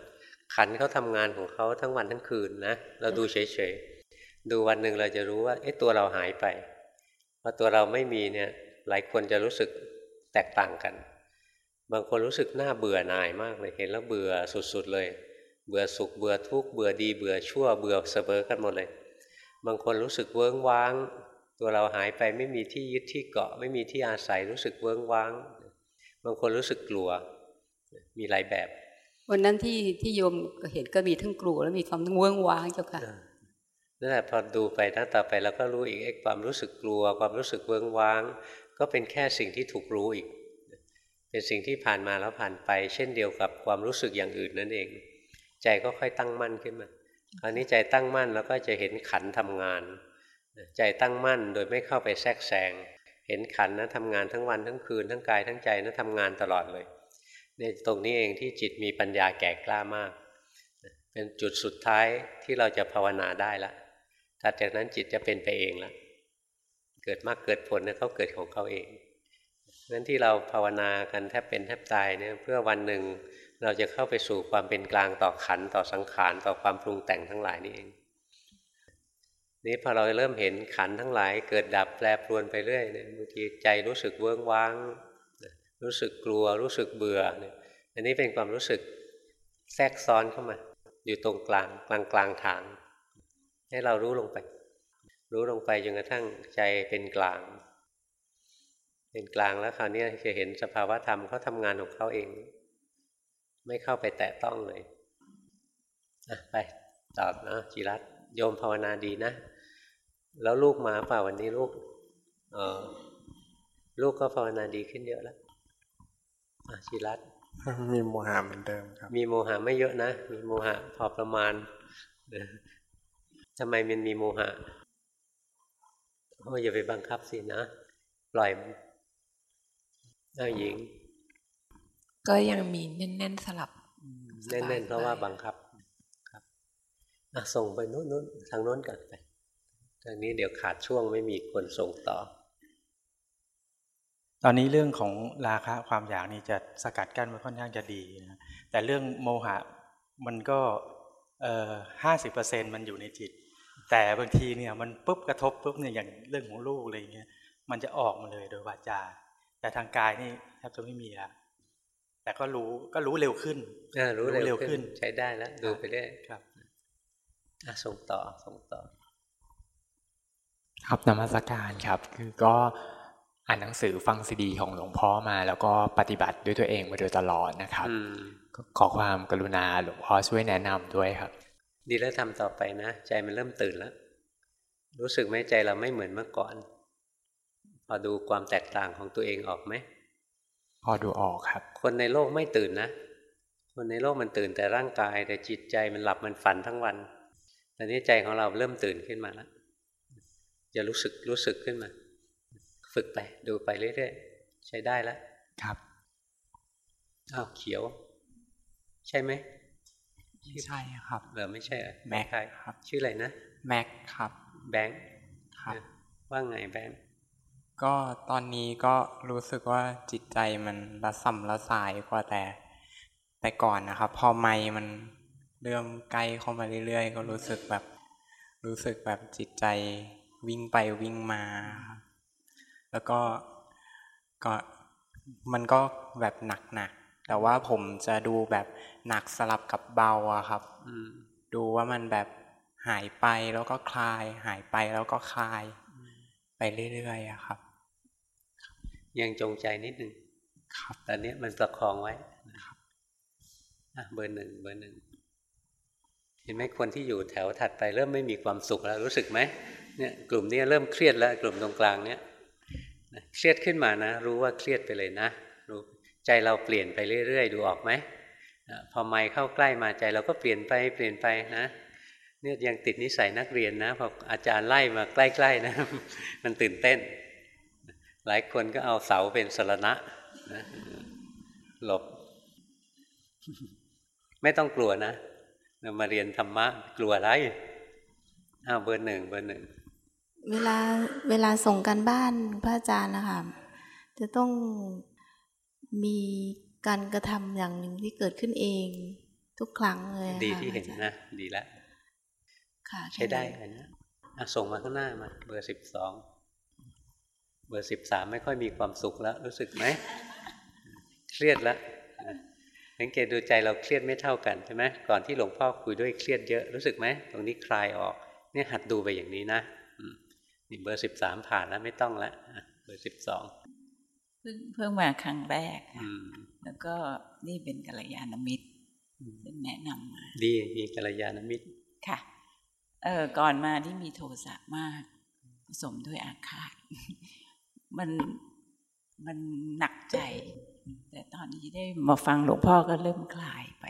ขันเขาทำงานของเขาทั้งวันทั้งคืนนะเราดูเฉยๆดูวันหนึ่งเราจะรู้ว่าเอ๊ะตัวเราหายไปพอตัวเราไม่มีเนี่ยหลายคนจะรู้สึกแตกต่างกัน บางคนรู้สึกหน้าเบื่อหน่ายมากเลยเห็นแล้วเบื่อสุดๆเลย เบื่อสุขเบื่อทุกข์เบื่อดีเบื่อชั่วเบื่อเสมอกันหมดเลย บางคนรู้สึกเวิ้งว้าง ตัวเราหายไปไม่มีที่ยึดที่เกาะ ไม่มีที่อาศัยรู้สึกเวิ้งว้าง บางคนรู้สึกกลัว มีหลายแบบ วันนั้นที่ที่โยมเห็นก็มีทั้งกลัวแล้วมีความทั้งเวิ้งว้างเจ้าค่ะนั่นแหละพอดูไปนะต่อไปเราก็รู้อีกความรู้สึกกลัว ความรู้สึกเวิ้งว้าง ก็เป็นแค่สิ่งที่ถูกรู้อีก เป็นสิ่งที่ผ่านมาแล้วผ่านไป เช่นเดียวกับความรู้สึกอย่างอื่นนั่นเอง ใจก็ค่อยตั้งมั่นขึ้นมาคราวนี้ใจตั้งมั่นแล้วก็จะเห็นขันทำงาน ใจตั้งมั่นโดยไม่เข้าไปแทรกแซง เห็นขันนะทำงานทั้งวันทั้งคืนทั้งกายทั้งใจนะทำงานตลอดเลยในตรงนี้เองที่จิตมีปัญญาแก่กล้ามาก เป็นจุดสุดท้ายที่เราจะภาวนาได้ละถัดจากนั้นจิตจะเป็นไปเองล้วเกิดมากเกิดผลเนี่ยเขาเกิดของเขาเองงั้นที่เราภาวนากันแทบเป็นแทบตายเนี่ยเพื่อวันหนึ่งเราจะเข้าไปสู่ความเป็นกลางต่อขันต่อสังขารต่อความปรุงแต่งทั้งหลายนี่เอง นี้พอเราเริ่มเห็นขันทั้งหลาย เกิดดับแปรปรวนไปเรื่อยเนี่ยบางทีใจรู้สึกเวิ้งว้าง รู้สึกกลัวรู้สึกเบื่อเนี่ยอันนี้เป็นความรู้สึกแทรกซ้อนเข้ามา อยู่ตรงกลางกลางกลางทางให้เรารู้ลงไป รู้ลงไปจนกระทั่งใจเป็นกลาง เป็นกลางแล้วคราวนี้จะเห็นสภาวะธรรมเขาทำงานของเขาเอง ไม่เข้าไปแตะต้องเลยอะไปตอบนะจิรัตโยมภาวนาดีนะ แล้วลูกมาเปล่าวันนี้ลูกเออลูกก็ภาวนาดีขึ้นเยอะแล้วอะจิรัตมีโมหะเหมือนเดิมครับ มีโมหะไม่เยอะนะ มีโมหะพอประมาณทำไมมันมีโมหะโอ้อย่าไปบังคับสินะ ปล่อยเอาหญิง ก็ยังมีแน่น ๆ สลับ แน่น ๆ เพราะว่าบังคับ ครับอะส่งไปนู้นนู้นทางโน้นก่อนไป ทางนี้เดี๋ยวขาดช่วงไม่มีคนส่งต่อ ตอนนี้เรื่องของราคะความอยากนี่จะสกัดกั้นไว้ค่อนข้างจะดีนะแต่เรื่องโมหะมันก็ห้าสิบเปอร์เซ็นมันอยู่ในจิต แต่บางทีเนี่ยมันปุ๊บกระทบปุ๊บเนี่ยอย่างเรื่องของลูกอะไรเงี้ยมันจะออกมาเลยโดยวาจา แต่ทางกายนี่แทบจะไม่มีละแต่ก็รู้ก็รู้เร็วขึ้นรู้เร็วขึ้นใช้ได้แล้วดูไปเรื่อยครับส่งต่อส่งต่อ ครับนมัสการครับ คือก็อ่านหนังสือฟังซีดีของหลวงพ่อมาแล้วก็ปฏิบัติด้วยตัวเองมาโดยตลอดนะครับขอความกรุณาหลวงพ่อช่วยแนะนำด้วยครับ ดีแล้วทำต่อไปนะ ใจมันเริ่มตื่นแล้ว รู้สึกไหมใจเราไม่เหมือนเมื่อก่อน พอดูความแตกต่างของตัวเองออกไหมพอดูออกครับ คนในโลกไม่ตื่นนะ คนในโลกมันตื่นแต่ร่างกาย แต่จิตใจมันหลับมันฝันทั้งวันตอนนี้ใจของเราเริ่มตื่นขึ้นมาแล้ว จะรู้สึกรู้สึกขึ้นมา ฝึกไป ดูไปเรื่อยๆ ใช้ได้แล้วครับอ้าวเขียว ใช่ไหมไม่ใช่ครับเออไม่ใช่แม็กครับ ชื่ออะไรนะแม็กครับ แบงค์ครับว่าไงแบงค์ก็ตอนนี้ก็รู้สึกว่าจิตใจมันละสัมละสายกว่าแต่ แต่ก่อนนะครับ พอไม่มันเริ่มใกล้เข้ามาเรื่อยๆ ก็รู้สึกแบบ รู้สึกแบบจิตใจ วิ่งไปวิ่งมาครับแล้วก็ก็มันก็แบบหนักๆแต่ว่าผมจะดูแบบหนักสลับกับเบาอะครับดูว่ามันแบบหายไปแล้วก็คลาย หายไปแล้วก็คลาย ไปเรื่อยๆอะครับ ยังจงใจนิดหนึ่งครับตอนนี้มันประคองไว้นะครับเบอร์หนึ่งเบอร์หนึ่งเห็นไหมคนที่อยู่แถวถัดไปเริ่มไม่มีความสุขแล้วรู้สึกไหม เนี่ยกลุ่มนี้เริ่มเครียดแล้วกลุ่มตรงกลางเนี่ยเครียดขึ้นมานะ รู้ว่าเครียดไปเลยนะรู้ใจเราเปลี่ยนไปเรื่อยๆ ดูออกไหมพอไม่เข้าใกล้มาใจเราก็เปลี่ยนไปเปลี่ยนไปนะเนี่ยยังติดนิสัยนักเรียนนะพออาจารย์ไล่มาใกล้ๆนะ มันตื่นเต้น หลายคนก็เอาเสาเป็นสรณะนะหลบ ไม่ต้องกลัวนะมาเรียนธรรมะ กลัวอะไรอ้าวเบอร์หนึ่งเบอร์หนึ่ง เวลาเวลาส่งกันบ้านพระอาจารย์นะคะจะต้องมีการกระทำอย่างหนึ่งที่เกิดขึ้นเองทุกครั้งเลยดีที่เห็นนะ ดีแล้วใช้ได้เลยนะส่งมาข้างหน้ามาเบอร์สิบสองเบอร์สิบสามไม่ค่อยมีความสุขแล้ว รู้สึกไหมเครียดแล้วสังเกตดูใจเราเครียดไม่เท่ากันใช่ไหมก่อนที่หลวงพ่อคุยด้วยเครียดเยอะรู้สึกไหมตรงนี้คลายออก เนี่ยหัดดูไปอย่างนี้นะ นี่เบอร์สิบสามผ่านแล้วไม่ต้องละเบอร์สิบสองเพิ่งเพิ่งมาครั้งแรกแล้วก็นี่เป็นกัลยาณมิตรเป็นแนะนำมา ดีมีกัลยาณมิตรค่ะ เออก่อนมาที่มีโทสะมาก ผสมด้วยอาฆาตมันมันหนักใจ แต่ตอนนี้ได้มาฟังหลวงพ่อก็เริ่มคลายไป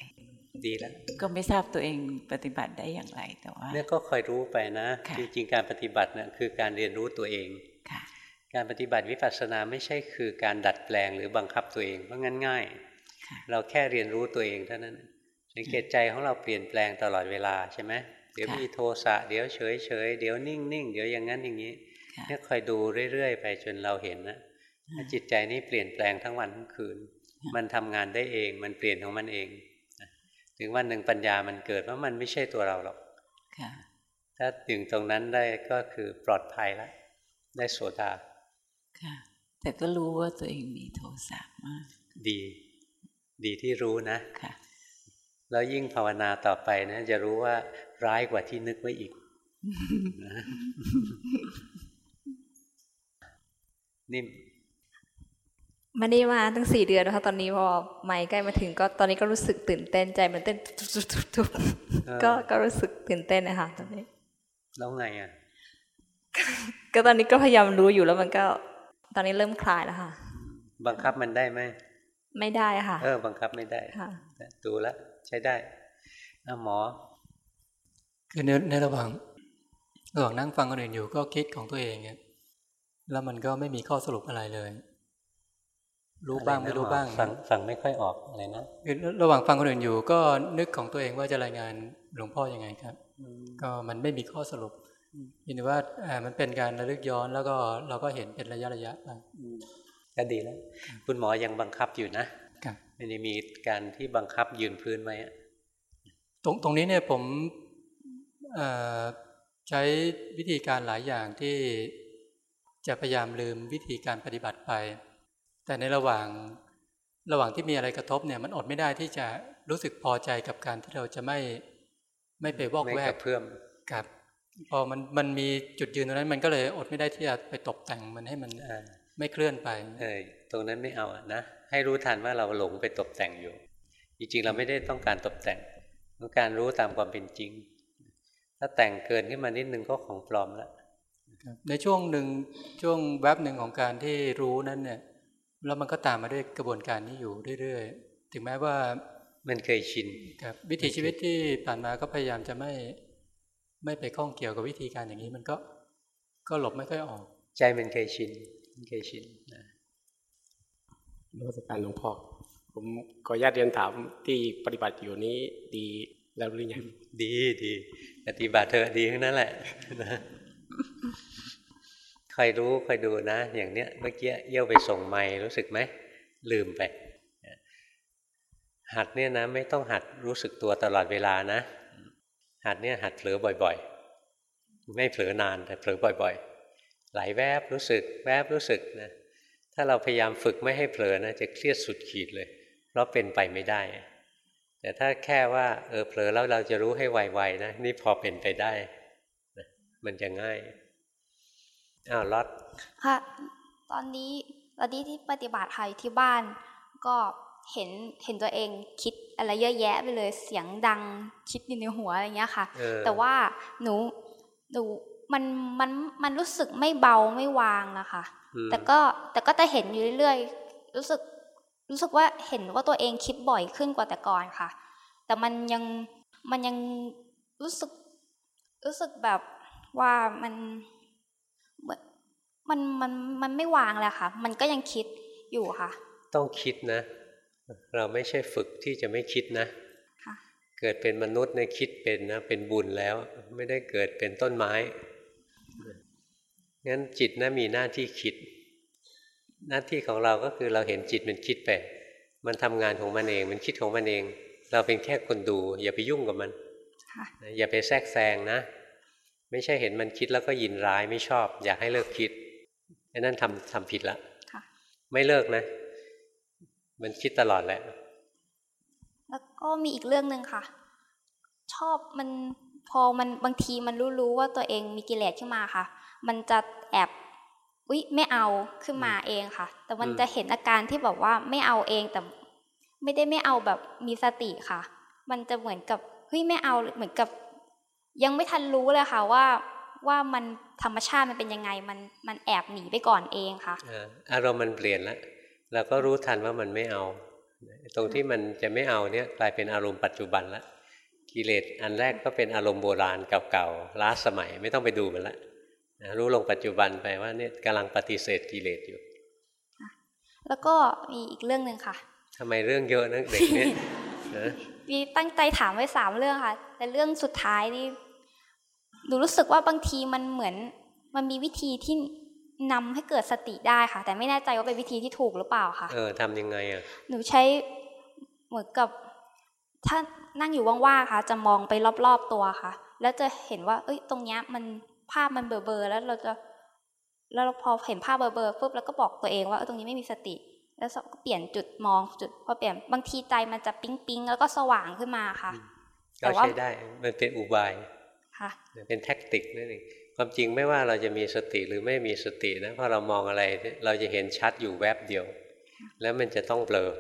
ดีแล้วก็ไม่ทราบตัวเองปฏิบัติได้อย่างไรแต่ว่าเนี่ยก็คอยรู้ไปนะ จริงๆการปฏิบัติเนี่ยคือการเรียนรู้ตัวเองการปฏิบัติวิปัสสนาไม่ใช่คือการดัดแปลงหรือบังคับตัวเองเพราะงั้นง่าย เราแค่เรียนรู้ตัวเองเท่านั้นสังเกตใจของเราเปลี่ยนแปลงตลอดเวลาใช่ไหมเดี๋ยวมีโทสะเดี๋ยวเฉยเฉยเดี๋ยวนิ่งนิ่งเดี๋ยวอย่างนั้นอย่างนี้เนี่ยคอยดูเรื่อยๆ ไปจนเราเห็นนะจิตใจนี้เปลี่ยนแปลงทั้งวันทั้งคืน มันทำงานได้เองมันเปลี่ยนของมันเอง ถึงวันหนึ่งปัญญามันเกิดว่ามันไม่ใช่ตัวเราหรอกถ้าถึงตรงนั้นได้ก็คือปลอดภัยแล้วได้โสดาค่ะ แต่ก็รู้ว่าตัวเองมีโทสะมาก ดี ดีที่รู้นะค่ะ แล้วยิ่งภาวนาต่อไปนะ จะรู้ว่าร้ายกว่าที่นึกไว้อีก นิ่ม ไม่ได้มาตั้งสี่เดือนนะคะตอนนี้พอไม่ใกล้มาถึงก็ตอนนี้ก็รู้สึกตื่นเต้นใจมันเต้นทุบๆก็ก็รู้สึกตื่นเต้นนะคะตอนนี้ แล้วไงอะ ก็ตอนนี้ก็พยายามรู้อยู่แล้วมันก็ ตอนนี้เริ่มคลายแล้วค่ะ บังคับมันได้ไหมไม่ได้ค่ะ เออ บังคับไม่ได้ค่ะดูแลใช้ได้อาหมอ คือในในระหว่างระหว่างนั่งฟังคนอื่นอยู่ก็คิดของตัวเองเนี่ยแล้วมันก็ไม่มีข้อสรุปอะไรเลย รู้บ้างไม่รู้บ้างฟังฟังไม่ค่อยออกอะไรนะระหว่างฟังคนอื่นอยู่ก็นึกของตัวเองว่าจะรายงานหลวงพ่อยังไงครับ ก็มันไม่มีข้อสรุปยินดีว่ามันเป็นการระลึกย้อนแล้วก็เราก็เห็นเป็นระยะระยะไปก็ดีแล้ว คุณหมอยังบังคับอยู่นะไม่ได้มีการที่บังคับยืนพื้นไหมตรงตรงนี้เนี่ยผมใช้วิธีการหลายอย่างที่จะพยายามลืมวิธีการปฏิบัติไป แต่ในระหว่างระหว่างที่มีอะไรกระทบเนี่ย มันอดไม่ได้ที่จะรู้สึกพอใจกับการที่เราจะไม่ไม่ไปวอกแวกเพื่อมกับพอมันมันมีจุดยืนตรงนั้น มันก็เลยอดไม่ได้ที่จะไปตกแต่งมันให้มันไม่เคลื่อนไปเออตรงนั้นไม่เอานะให้รู้ทันว่าเราหลงไปตกแต่งอยู่ จริงๆเราไม่ได้ต้องการตกแต่งต้องการรู้ตามความเป็นจริง ถ้าแต่งเกินขึ้นมานิดนึงก็ของปลอมแล้วในช่วงหนึ่งช่วงแวบหนึ่งของการที่รู้นั้นเนี่ย แล้วมันก็ตามมาด้วยกระบวนการนี้อยู่เรื่อยๆ ถึงแม้ว่ามันเคยชินครับวิถีชีวิตที่ผ่านมาก็พยายามจะไม่ไม่ไปข้องเกี่ยวกับวิธีการอย่างนี้มันก็ก็หลบไม่ค่อยออก ใจมันเคยชินมันเคยชินนะนวัตการหลวงพ่อผมขออนุญาตเรียนถามที่ปฏิบัติอยู่นี้ดีแล้วหรือยังดีดีปฏิบัติเธอดีทั้งนั้นแหละนะ คอยรู้คอยดูนะ อย่างเนี้ยเมื่อกี้เยี่ยวไปส่งไม้รู้สึกไหมลืมไป หัดเนี่ยนะไม่ต้องหัดรู้สึกตัวตลอดเวลานะ หัดเนี่ยหัดเผลอบ่อยๆ ไม่เผลอนานแต่เผลอบ่อย ๆ ไหลแวบรู้สึกแวบรู้สึกนะถ้าเราพยายามฝึกไม่ให้เผลอนะจะเครียดสุดขีดเลย เพราะเป็นไปไม่ได้แต่ถ้าแค่ว่าเออเผลอแล้วเราจะรู้ให้ไวๆนะ นี่พอเป็นไปได้ มันจะง่าย อ้าวรอดค่ะ ตอนนี้ตอนนี้ที่ปฏิบัติไทยที่บ้าน ก็เห็นเห็นตัวเองคิดอะไรเยอะแยะไปเลยเสียงดังคิดอยู่ในหัวอะไรเงี้ยค่ะ แต่ว่าหนูหนูมันมันมันรู้สึกไม่เบาไม่วางนะคะแต่ก็แต่ก็จะเห็นอยู่เรื่อยๆ รู้สึกรู้สึกว่าเห็นว่าตัวเองคิดบ่อยขึ้นกว่าแต่ก่อนค่ะ แต่มันยังมันยังรู้สึกรู้สึกแบบว่ามัน มันมันมันไม่วางเลยค่ะ มันก็ยังคิดอยู่ค่ะ ต้องคิดนะ เราไม่ใช่ฝึกที่จะไม่คิดนะเกิดเป็นมนุษย์ในคิดเป็นนะเป็นบุญแล้ว ไม่ได้เกิดเป็นต้นไม้งั้นจิตนะมีหน้าที่คิด หน้าที่ของเราก็คือเราเห็นจิตมันคิดไปมันทำงานของมันเอง มันคิดของมันเอง เราเป็นแค่คนดู อย่าไปยุ่งกับมันอย่าไปแทรกแซงนะ ไม่ใช่เห็นมันคิดแล้วก็ยินร้ายไม่ชอบ อยากให้เลิกคิด อันนั้นทำทำผิดละไม่เลิกนะ มันคิดตลอดแหละ แล้วก็มีอีกเรื่องหนึ่งค่ะ ชอบมันพอมันบางทีมันรู้รู้ว่าตัวเองมีกิเลสขึ้นมาค่ะ มันจะแอบอุ๊ยไม่เอาขึ้นมาเองค่ะ แต่มันจะเห็นอาการที่แบบว่าไม่เอาเองแต่ไม่ได้ไม่เอาแบบมีสติค่ะ มันจะเหมือนกับเฮ้ยไม่เอาเหมือนกับ ยังไม่ทันรู้เลยค่ะว่า ว่ามันธรรมชาติมันเป็นยังไงมันมันแอบหนีไปก่อนเองค่ะอารมณ์มันเปลี่ยนแล้วเราก็รู้ทันว่ามันไม่เอา ตรงที่มันจะไม่เอาเนี่ยกลายเป็นอารมณ์ปัจจุบันแล้วกิเลสอันแรกก็เป็นอารมณ์โบราณเก่าๆล้าสมัยไม่ต้องไปดูมันละรู้ลงปัจจุบันไปว่าเนี่ยกำลังปฏิเสธกิเลสอยู่ แล้วก็มีอีกเรื่องหนึ่งค่ะทำไมเรื่องเยอะนักเด็กเนี่ยมีตั้งใจถามไว้สามเรื่องค่ะ แต่เรื่องสุดท้ายนี่ หนูรู้สึกว่าบางทีมันเหมือนมันมีวิธีที่นำให้เกิดสติได้ค่ะ แต่ไม่แน่ใจว่าเป็นวิธีที่ถูกหรือเปล่าค่ะ เออทำยังไงอะ หนูใช้เหมือนกับ ถ้านั่งอยู่ว่างๆค่ะ จะมองไปรอบๆตัวค่ะ แล้วจะเห็นว่า เอ้ย ตรงเนี้ยมันภาพมันเบลอๆแล้วเราจะ แล้วพอเห็นภาพเบลอๆปุ๊บแล้วก็บอกตัวเองว่าเออตรงนี้ไม่มีสติ แล้วก็เปลี่ยนจุดมองจุดพอเปลี่ยนบางทีใจมันจะปิ๊งปิ๊งแล้วก็สว่างขึ้นมาค่ะก็ใช้ได้ มันเป็นอุบาย ค่ะเป็นแท็กติกนั่นเองความจริงไม่ว่าเราจะมีสติหรือไม่มีสตินะพอเรามองอะไรเราจะเห็นชัดอยู่แวบเดียว แล้วมันจะต้องเบลอ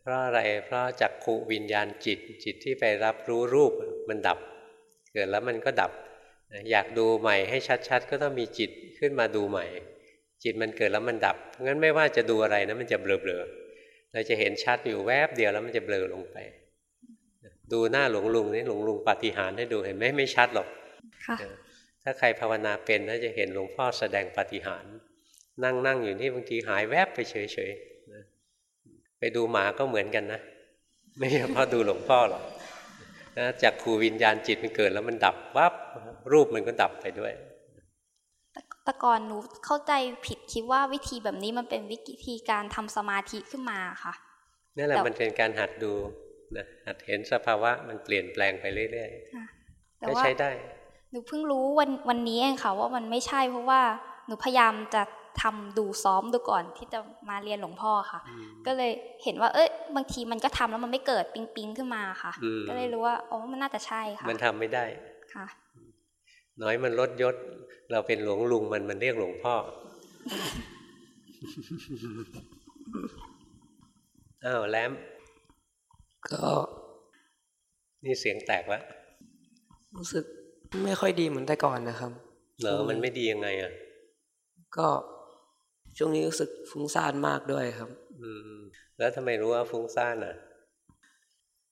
เพราะอะไรเพราะจักขูวิญญาณจิตจิตที่ไปรับรู้รูปมันดับ เกิดแล้วมันก็ดับ อยากดูใหม่ให้ชัดๆ ก็ต้องมีจิตขึ้นมาดูใหม่ จิตมันเกิดแล้วมันดับงั้นไม่ว่าจะดูอะไรนะมันจะเบลอๆเราจะเห็นชัดอยู่แวบเดียวแล้วมันจะเบลอลงไป ดูหน้าหลวงลุงนี่หลวงลุงปฏิหารให้ดูเห็นไหมไม่ชัดหรอกค่ะถ้าใครภาวนาเป็นน่าจะเห็นหลวงพ่อแสดงปฏิหาร นั่งนั่งอยู่นี่บางทีหายแวบไปเฉยๆไปดูหมาก็เหมือนกันนะ ไม่ใช่เพราะดูหลวงพ่อหรอกนะจากครูวิญญาณจิตมันเกิดแล้วมันดับวับรูปมันก็ดับไปด้วยแต่ก่อนหนูเข้าใจผิดคิดว่าวิธีแบบนี้มันเป็นวิธีการทำสมาธิขึ้นมาค่ะนั่นแหละมันเป็นการหัดดู นะหัดเห็นสภาวะมันเปลี่ยนแปลงไปเรื่อยๆก็ใช้ได้ หนูเพิ่งรู้วันวันนี้เองค่ะว่ามันไม่ใช่เพราะว่าหนูพยายามจะทำดูซ้อมดูก่อนที่จะมาเรียนหลวงพ่อค่ะ ก็เลยเห็นว่า เอ้ยบางทีมันก็ทำแล้วมันไม่เกิดปิงปิงขึ้นมาค่ะ ก็เลยรู้ว่าอ๋อมันน่าจะใช่ค่ะ มันทำไม่ได้ค่ะ น้อยมันลดยศ เราเป็นหลวงลุงมันมันเรียกหลวงพ่ออ้าวแลม ก็นี่เสียงแตกแล้วรู้สึกไม่ค่อยดีเหมือนแต่ก่อนนะครับเหรอมันไม่ดียังไงอะก็ช่วงนี้รู้สึกฟุ้งซ่านมากด้วยครับ อืม แล้วทำไมรู้ว่าฟุ้งซ่านอะ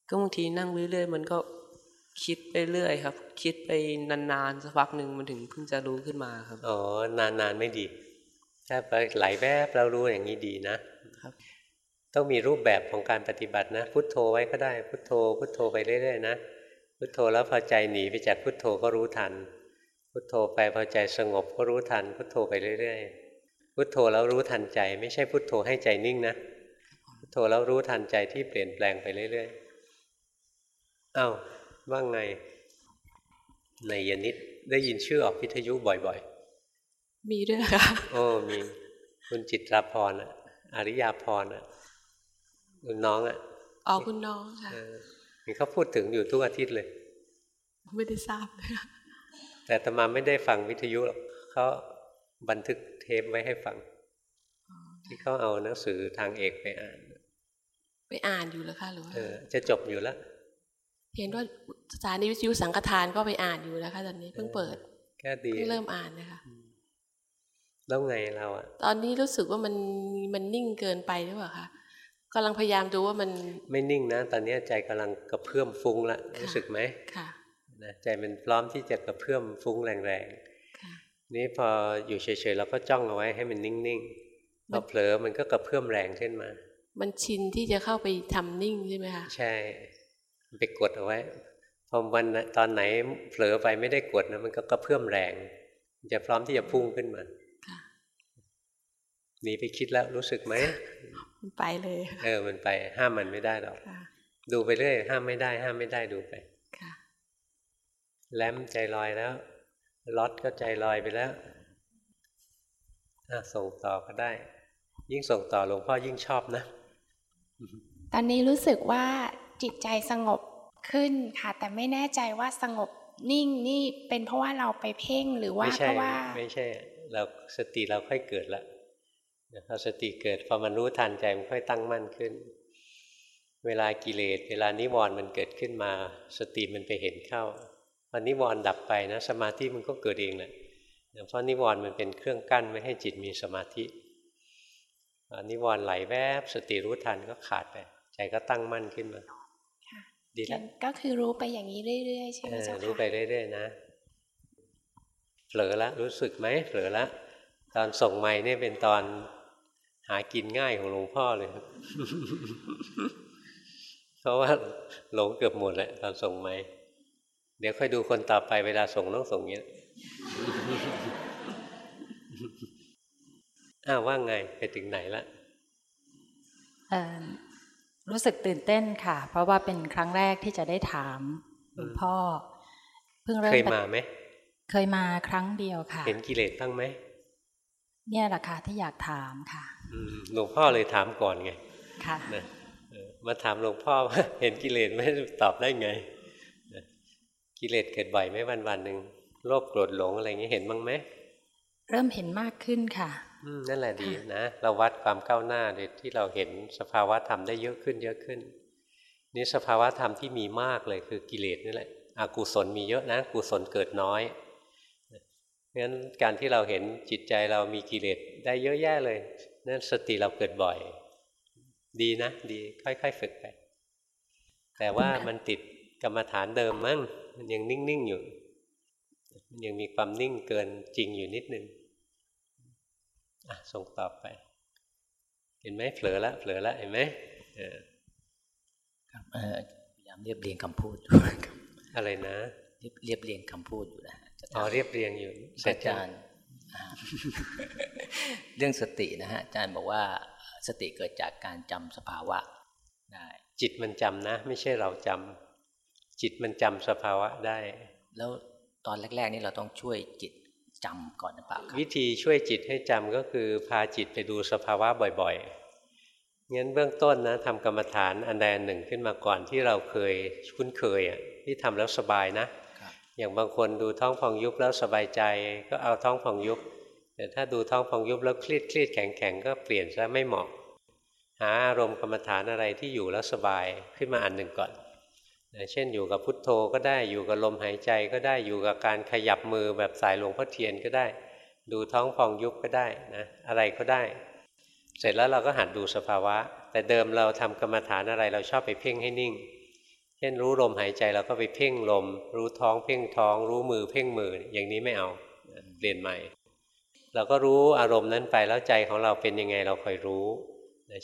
ก็บางทีนั่งเรื่อยๆมันก็คิดไปเรื่อยครับ คิดไปนานๆสักพักหนึ่งมันถึงเพิ่งจะรู้ขึ้นมาครับ อ๋อ นานๆไม่ดี ถ้าไปไหลแวบเรารู้อย่างนี้ดีนะครับ ต้องมีรูปแบบของการปฏิบัตินะ พุทโธไว้ก็ได้ พุทโธ พุทโธไปเรื่อยๆนะ พุทโธแล้วพอใจหนีไปจากพุทโธก็รู้ทัน พุทโธไปพอใจสงบก็รู้ทัน พุทโธไปเรื่อยๆ พุทโธแล้วรู้ทันใจ ไม่ใช่พุทโธให้ใจนิ่งนะ พุทโธแล้วรู้ทันใจที่เปลี่ยนแปลงไปเรื่อยๆอ้าวว่าไงในยนิดได้ยินชื่อออกวิทยุบ่อยมีด้วยค่ะๆโอ้มี คุณจิตราพรอะ อริยาพรอะ คุณน้องอะอ๋อคุณน้องค่ะเออนี่เขาพูดถึงอยู่ทุกอาทิตย์เลย ไม่ได้ทราบเลยค่ะแต่อาตมาไม่ได้ฟังวิทยุหรอกเขาบันทึกเทปไว้ให้ฟัง ที่เขาเอาหนังสือทางเอกไปอ่าน ไปอ่านอยู่แล้วค่ะหรือว่าเออจะจบอยู่แล้วเห็นว่าสถานีวิทยุสังฆทานก็ไปอ่านอยู่แล้วค่ะตอนนี้เพิ่งเปิดแค่ดีเพิ่งเริ่มอ่านนะคะแล้วไงเราอะตอนนี้รู้สึกว่ามันมันนิ่งเกินไปหรือเปล่าคะ กำลังพยายามดูว่ามันไม่นิ่งนะ ตอนนี้ใจกำลังกระเพื่อมฟุ้งละรู้สึกไหมค่ะนะใจมันพร้อมที่จะกระเพื่อมฟุ้งแรงๆนี่พออยู่เฉยๆเราก็จ้องเอาไว้ให้มันนิ่งๆพอเผลอมันก็กระเพื่อมแรงขึ้นมา มันชินที่จะเข้าไปทำนิ่งใช่ไหมคะใช่ไปกดเอาไว้พอวันตอนไหนเผลอไปไม่ได้กดนะมันก็กระเพื่อมแรงมันจะพร้อมที่จะพุ่งขึ้นมา หนีไปคิดแล้วรู้สึกไหมมันไปเลย เออมันไปห้ามมันไม่ได้หรอกดูไปเรื่อยห้ามไม่ได้ ห้ามไม่ได้ดูไปค่ะแลมใจลอยแล้วล็อตก็ใจลอยไปแล้วส่งต่อก็ได้ ยิ่งส่งต่อหลวงพ่อยิ่งชอบนะ ตอนนี้รู้สึกว่าจิตใจสงบขึ้นค่ะ แต่ไม่แน่ใจว่าสงบนิ่งนี่เป็นเพราะว่าเราไปเพ่งหรือว่าไม่เพใช่ราะว่า ไม่ใช่เราสติเราค่อยเกิดละ พอสติเกิดพอมันรู้ทันใจมันค่อยตั้งมั่นขึ้น เวลากิเลส เวลานิวรณ์มันเกิดขึ้นมา สติมันไปเห็นเข้าพอนิวรณ์ดับไปนะสมาธิมันก็เกิดเองแหละเพราะนิวรณ์มันเป็นเครื่องกั้นไม่ให้จิตมีสมาธินิวรณ์ไหลแวบสติรู้ทันก็ขาดไป ใจก็ตั้งมั่นขึ้นมาดีแล้วก็คือรู้ไปอย่างนี้เรื่อยๆใช่ไหมเออเจ้ารู้ไปค่ะเรื่อย ๆ นะเผลอละรู้สึกไหมเผลอละ ตอนส่งไม้เนี่ยเป็นตอน หากินง่ายของหลวงพ่อเลยเพราะว่าหลงเกือบหมดแหละตอนส่งไม้เดี๋ยวค่อยดูคนต่อไปเวลาส่งต้องส่งอย่างนี้อ้าวว่าไงไปถึงไหนละรู้สึกตื่นเต้นค่ะ เพราะว่าเป็นครั้งแรกที่จะได้ถามหลวงพ่อ เพิ่งเริ่มเคยมาไหมเคยมาครั้งเดียวค่ะ เห็นกิเลสบ้างไหม เนี่ยแหละค่ะที่อยากถามค่ะหลวงพ่อเลยถามก่อนไง ค่ะมาถามหลวงพ่อว่าเห็นกิเลสไม่ตอบได้ไง กิเลสเกิดบ่อยไหมวันวันหนึ่งโลภโกรธหลงอะไรอย่างนี้เห็นบ้างไหมเริ่มเห็นมากขึ้นค่ะนั่นแหละดีนะเราวัดความก้าวหน้าโดยที่เราเห็นสภาวะธรรมได้เยอะขึ้นเยอะขึ้น นี่สภาวะธรรมที่มีมากเลยคือกิเลสนี่แหละอกุศลมีเยอะนะกุศลเกิดน้อย งั้นการที่เราเห็นจิตใจเรามีกิเลสได้เยอะแยะเลยนั่นสติเราเกิดบ่อย ดีนะ ดีค่อยๆฝึกไป แต่ว่ามันติดกรรมฐานเดิมมั้งมันยังนิ่งๆอยู่ มันยังมีความนิ่งเกินจริงอยู่นิดนึงอะส่งตอบไป เห็นไหมเผลอละเผลอละเห็นไหมครับพยายามเรียบเรียงคำพูดอะไรนะเรียบเรียบเรียงคำพูดอยู่นะ อ๋อเรียบเรียงอยู่อาจารย์ เรื่องสตินะฮะอาจารย์บอกว่าสติเกิดจากการจำสภาวะได้จิตมันจำนะ ไม่ใช่เราจำจิตมันจำสภาวะได้ แล้วตอนแรก ๆ นี่เราต้องช่วยจิตจำก่อนหรือเปล่าวิธีช่วยจิตให้จำก็คือพาจิตไปดูสภาวะบ่อยๆงั้นเบื้องต้นนะทำกรรมฐานอันใดหนึ่งขึ้นมาก่อนที่เราเคยคุ้นเคยอะที่ทำแล้วสบายนะ อย่างบางคนดูท้องพองยุบแล้วสบายใจก็เอาท้องพองยุบ แต่ถ้าดูท้องพองยุบแล้วครีดครีดแข็งแข็งก็เปลี่ยนซะไม่เหมาะ หาอารมณ์กรรมฐานอะไรที่อยู่แล้วสบายขึ้นมาอันหนึ่งก่อนเช่นอยู่กับพุทโธก็ได้อยู่กับลมหายใจก็ได้อยู่กับการขยับมือแบบสายหลวงพ่อเทียนก็ได้ ดูท้องพองยุบก็ได้นะอะไรก็ได้ เสร็จแล้วเราก็หัดดูสภาวะ แต่เดิมเราทำกรรมฐานอะไรเราชอบไปเพ่งให้นิ่ง เช่นรู้ลมหายใจเราก็ไปเพ่งลม รู้ท้องเพ่งท้อง รู้มือเพ่งมืออย่างนี้ไม่เอาเปลี่ยนใหม่ เราก็รู้อารมณ์นั้นไปแล้วใจของเราเป็นยังไงเราคอยรู้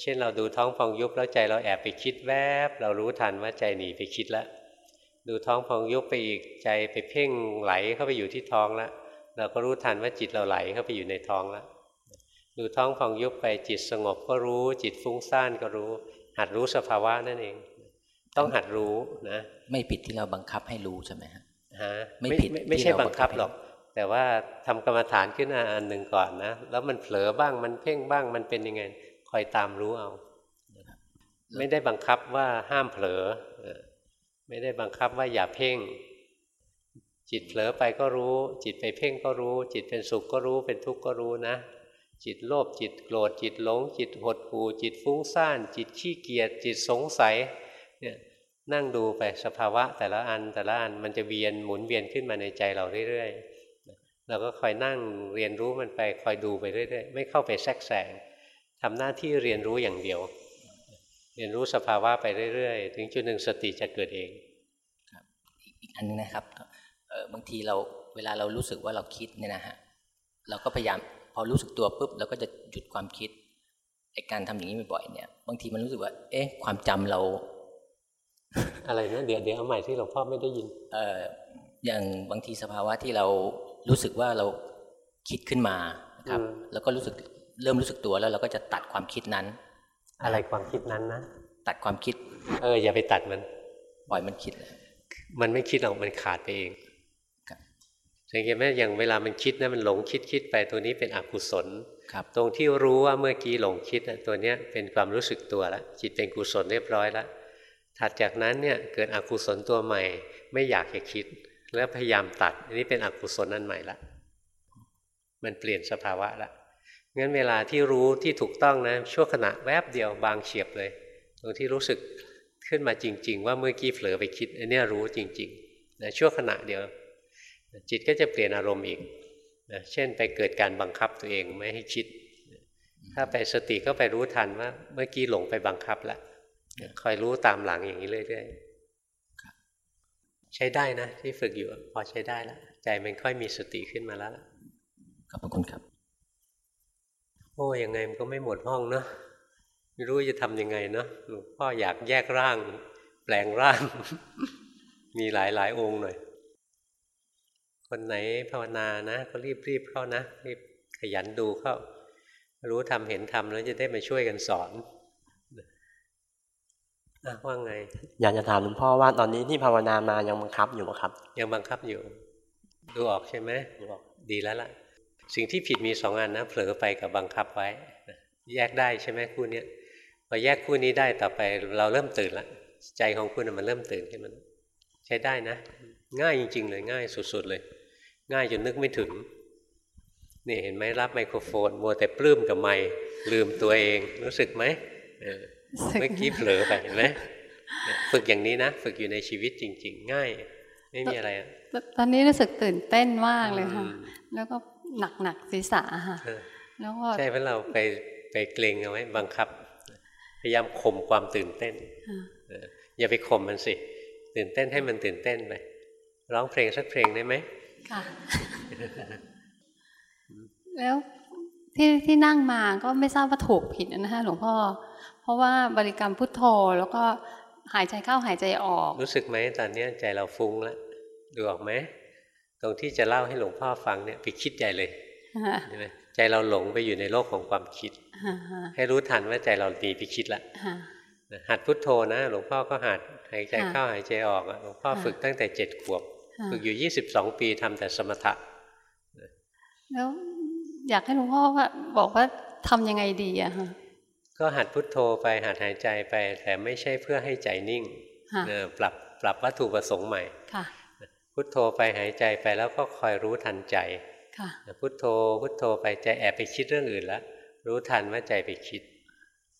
เช่นเราดูท้องพองยุบแล้วใจเราแอบไปคิดแวบ เรารู้ทันว่าใจหนีไปคิดแล้วดูท้องพองยุบไปอีกใจไปเพ่งไหลเข้าไปอยู่ที่ท้องแล้วเราก็รู้ทันว่าจิตเราไหลเข้าไปอยู่ในท้องแล้วดูท้องพองยุบไปจิตสงบก็รู้จิตฟุ้งซ่านก็รู้ หัดรู้สภาวะนั่นเอง ต้องหัดรู้นะ ไม่ผิดที่เราบังคับให้รู้ใช่ไหมฮะฮะไม่ผิดไม่ใช่บังคับหรอก แต่ว่าทำกรรมฐานขึ้นอันหนึ่งก่อนนะ แล้วมันเผลอบ้างมันเพ่งบ้างมันเป็นยังไง คอยตามรู้เอา ไม่ได้บังคับว่าห้ามเผลอไม่ได้บังคับว่าอย่าเพ่ง จิตเผลอไปก็รู้ จิตไปเพ่งก็รู้ จิตเป็นสุขก็รู้เป็นทุกข์ก็รู้นะจิตโลภจิตโกรธจิตหลง จิตหดหู่จิตฟุ้งซ่าน จิตขี้เกียจจิตสงสัย เนี่ยนั่งดูไปสภาวะแต่ละอันแต่ละอันมันจะเวียนหมุนเวียนขึ้นมาในใจเราเรื่อยๆเราก็คอยนั่งเรียนรู้มันไปคอยดูไปเรื่อยๆไม่เข้าไปแทรกแซงทำหน้าที่เรียนรู้อย่างเดียว เรียนรู้สภาวะไปเรื่อยๆ ถึงจุดหนึ่งสติจะเกิดเองครับอีกอันนึงนะครับบางทีเราเวลาเรารู้สึกว่าเราคิดเนี่ยนะฮะเราก็พยายามพอรู้สึกตัวปุ๊บเราก็จะหยุดความคิดไอการทำอย่างนี้บ่อยๆเนี่ย บางทีมันรู้สึกว่า เอ๊ะ ความจำเรา อะไรนะเดี๋ยวเดี๋ยวเอาใหม่ที่หลวงพ่อไม่ได้ยิน เอออย่างบางทีสภาวะที่เรารู้สึกว่าเราคิดขึ้นมาครับ แล้วก็รู้สึกเริ่มรู้สึกตัวแล้วเราก็จะตัดความคิดนั้น อะไรความคิดนั้นนะตัดความคิด เอออย่าไปตัดมันปล่อยมันคิด มันไม่คิดหรอกมันขาดไปเองสังเกตไหมอย่างเวลามันคิดนะมันหลงคิดคิดไปตัวนี้เป็นอกุศลครับตรงที่รู้ว่าเมื่อกี้หลงคิดตัวเนี้ยเป็นความรู้สึกตัวแล้วจิตเป็นกุศลเรียบร้อยแล้ว ถัดจากนั้นเนี่ยเกิดอกุศลตัวใหม่ ไม่อยากจะคิด แล้วพยายามตัด อันนี้เป็นอกุศลนั่นใหม่ละมันเปลี่ยนสภาวะละงั้นเวลาที่รู้ที่ถูกต้องนะชั่วขณะแวบเดียวบางเฉียบเลย ตรงที่รู้สึกขึ้นมาจริง ๆ ว่าเมื่อกี้เผลอไปคิดอันนี้รู้จริงๆนะชั่วขณะเดียว จิตก็จะเปลี่ยนอารมณ์อีกนะเช่นไปเกิดการบังคับตัวเองไม่ให้คิด ถ้าไปสติก็ไปรู้ทันว่าเมื่อกี้หลงไปบังคับแล้ว คอยรู้ตามหลังอย่างนี้เรื่อยๆใช้ได้นะ ที่ฝึกอยู่พอใช้ได้แล้วใจมันค่อยมีสติขึ้นมาแล้วขอบคุณครับ โอ้ยังไงมันก็ไม่หมดห้องเนาะไม่รู้จะทำยังไงเนาะหลวงพ่ออยากแยกร่าง แปลงร่าง มีหลายหลายองค์หน่อย คนไหนภาวนานะ ก็รีบรีบเข้านะรีบขยันดูเข้า รู้ทำเห็นทำแล้วจะได้มาช่วยกันสอน ว่าไง อยากจะถามหลวงพ่อว่าตอนนี้ที่ภาวนามายังบังคับอยู่ไหมครับ ยังบังคับอยู่ ดูออกใช่ไหมดีแล้วล่ะ สิ่งที่ผิดมีสองอันนะเผลอไปกับบังคับไว้ แยกได้ใช่ไหมคู่นี้พอแยกคู่นี้ได้ต่อไปเราเริ่มตื่นแล้วใจของคุณมันเริ่มตื่นขึ้นมาใช้ได้นะ ง่ายจริง ๆ เลยง่ายสุด ๆ เลย ง่ายจนนึกไม่ถึงนี่เห็นไหมรับไมโครโฟนมัวแต่ปลื้มกับไมค์ลืมตัวเองรู้สึกไหม เมื่อกี้เผลอไปเห็นไหมฝึกอย่างนี้นะ ฝึกอยู่ในชีวิตจริง ๆ ง่าย ไม่มีอะไรอะตอนนี้รู้สึกตื่นเต้นมากเลยค่ะ แล้วก็หนักหนักศีรษะค่ะแล้วก็ใช่เพราะเราไปไปเกรงเอาไว้บังคับ พยายามข่มความตื่นเต้นอย่าไปข่มมันสิ ตื่นเต้นให้มันตื่นเต้นไปร้องเพลงสักเพลงได้ไหมค่ะ แล้วที่ที่นั่งมาก็ไม่ทราบว่าถูกผิดนะคะหลวงพ่อ เพราะว่าบริกรรมพุทโธแล้วก็หายใจเข้าหายใจออก รู้สึกไหมตอนนี้ใจเราฟุ้งแล้วดูออกไหมตรงที่จะเล่าให้หลวงพ่อฟังเนี่ยไปคิดใหญ่เลยใจเราหลงไปอยู่ในโลกของความคิด ให้รู้ทันว่าใจเราดีไปคิดละหัดพุทโธนะ หลวงพ่อก็หัดหายใจเข้าหายใจออกหลวงพ่อฝึกตั้งแต่เจ็ดขวบ ฝึกอยู่ยี่สิบสองปีทำแต่สมถะแล้วอยากให้หลวงพ่อว่าบอกว่าทำยังไงดีอะฮะ ก็หัดพุทโธไปหัดหายใจไปแต่ไม่ใช่เพื่อให้ใจนิ่งปรับปรับวัตถุประสงค์ใหม่พุทโธไปหายใจไปแล้วก็คอยรู้ทันใจพุทโธพุทโธไปใจแอบไปคิดเรื่องอื่นแล้วรู้ทันว่าใจไปคิด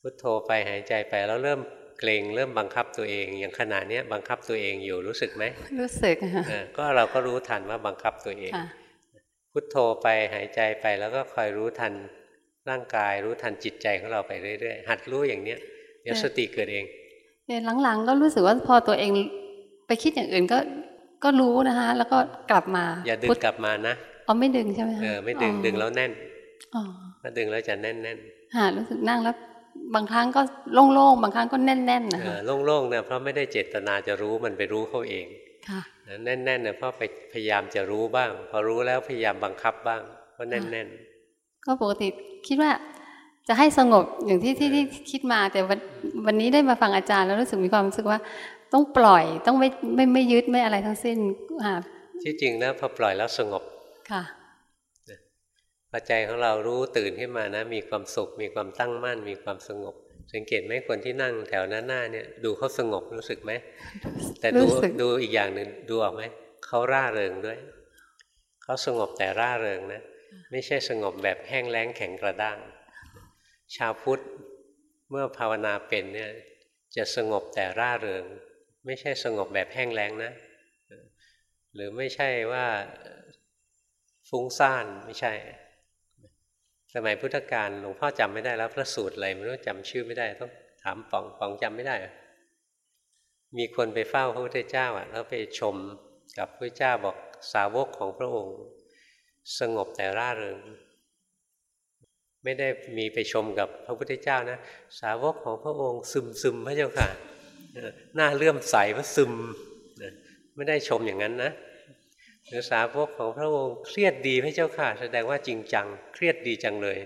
พุทโธไปหายใจไปแล้วเริ่มเกรงเริ่มบังคับตัวเองอย่างขณะนี้บังคับตัวเองอยู่รู้สึกไหมรู้สึกก็เราก็รู้ทันว่าบังคับตัวเอง พุทโธไปหายใจไปแล้วก็คอยรู้ทัน ร่างกายรู้ทันจิตใจของเราไปเรื่อยๆ หัดรู้อย่างเนี้ยเดี๋ยวสติเกิดเองเนี่ยหลังๆ ก็รู้สึกว่าพอตัวเองไปคิดอย่างอื่นก็ก็รู้นะคะ แล้วก็กลับมา อย่าดึงกลับมานะอ๋อไม่ดึงใช่ไหมเออไม่ดึงดึงแล้วแน่นถ้าดึงแล้วจะแน่นแน่นฮะรู้สึกนั่งแล้วบางครั้งก็โล่งๆบางครั้งก็แน่นๆนะคะโล่งๆเนี่ยเพราะไม่ได้เจตนาจะรู้มันไปรู้เขาเองแน่นๆเนี่ยเพราะไปพยายามจะรู้บ้าง พอรู้แล้วพยายามบังคับบ้างก็แน่นๆ ก็ปกติคิดว่าจะให้สงบอย่างที่ที่ที่คิดมาแต่วันวันนี้ได้มาฟังอาจารย์แล้วรู้สึกมีความรู้สึกว่าต้องปล่อยต้องไม่ไม่ไม่ยึดไม่อะไรทั้งสิ้นค่ะที่จริงนะพอปล่อยแล้วสงบค่ะพอใจของเรารู้ตื่นขึ้นมานะ มีความสุข มีความตั้งมั่น มีความสงบ สังเกตไหมคนที่นั่งแถวหน้าหน้าเนี่ยดูเขาสงบรู้สึกไหมแต่ดูดูอีกอย่างหนึ่งดูออกไหมเขาร่าเริงด้วยเขาสงบแต่ร่าเริงนะ ไม่ใช่สงบแบบแห้งแล้งแข็งกระด้าง ชาวพุทธเมื่อภาวนาเป็นเนี่ยจะสงบแต่ร่าเริง ไม่ใช่สงบแบบแห้งแล้งนะ หรือไม่ใช่ว่าฟุ้งซ่านไม่ใช่ สมัยพุทธกาลหลวงพ่อจำไม่ได้แล้วพระสูตรอะไรไม่รู้จำชื่อไม่ได้ต้องถามปองปองจำไม่ได้มีคนไปเฝ้าพระพุทธเจ้าอะแล้วไปชมกับพระเจ้าบอกสาวกของพระองค์ สงบแต่ร่าเริง ไม่ได้มีไปชมกับพระพุทธเจ้านะ สาวกของพระองค์ซึมซึมพระเจ้าค่ะหน้าเลื่อมใสว่าซึมไม่ได้ชมอย่างนั้นนะหรือสาวกของพระองค์เครียดดีพระเจ้าค่ะ แสดงว่าจริงจัง เครียดดีจังเลย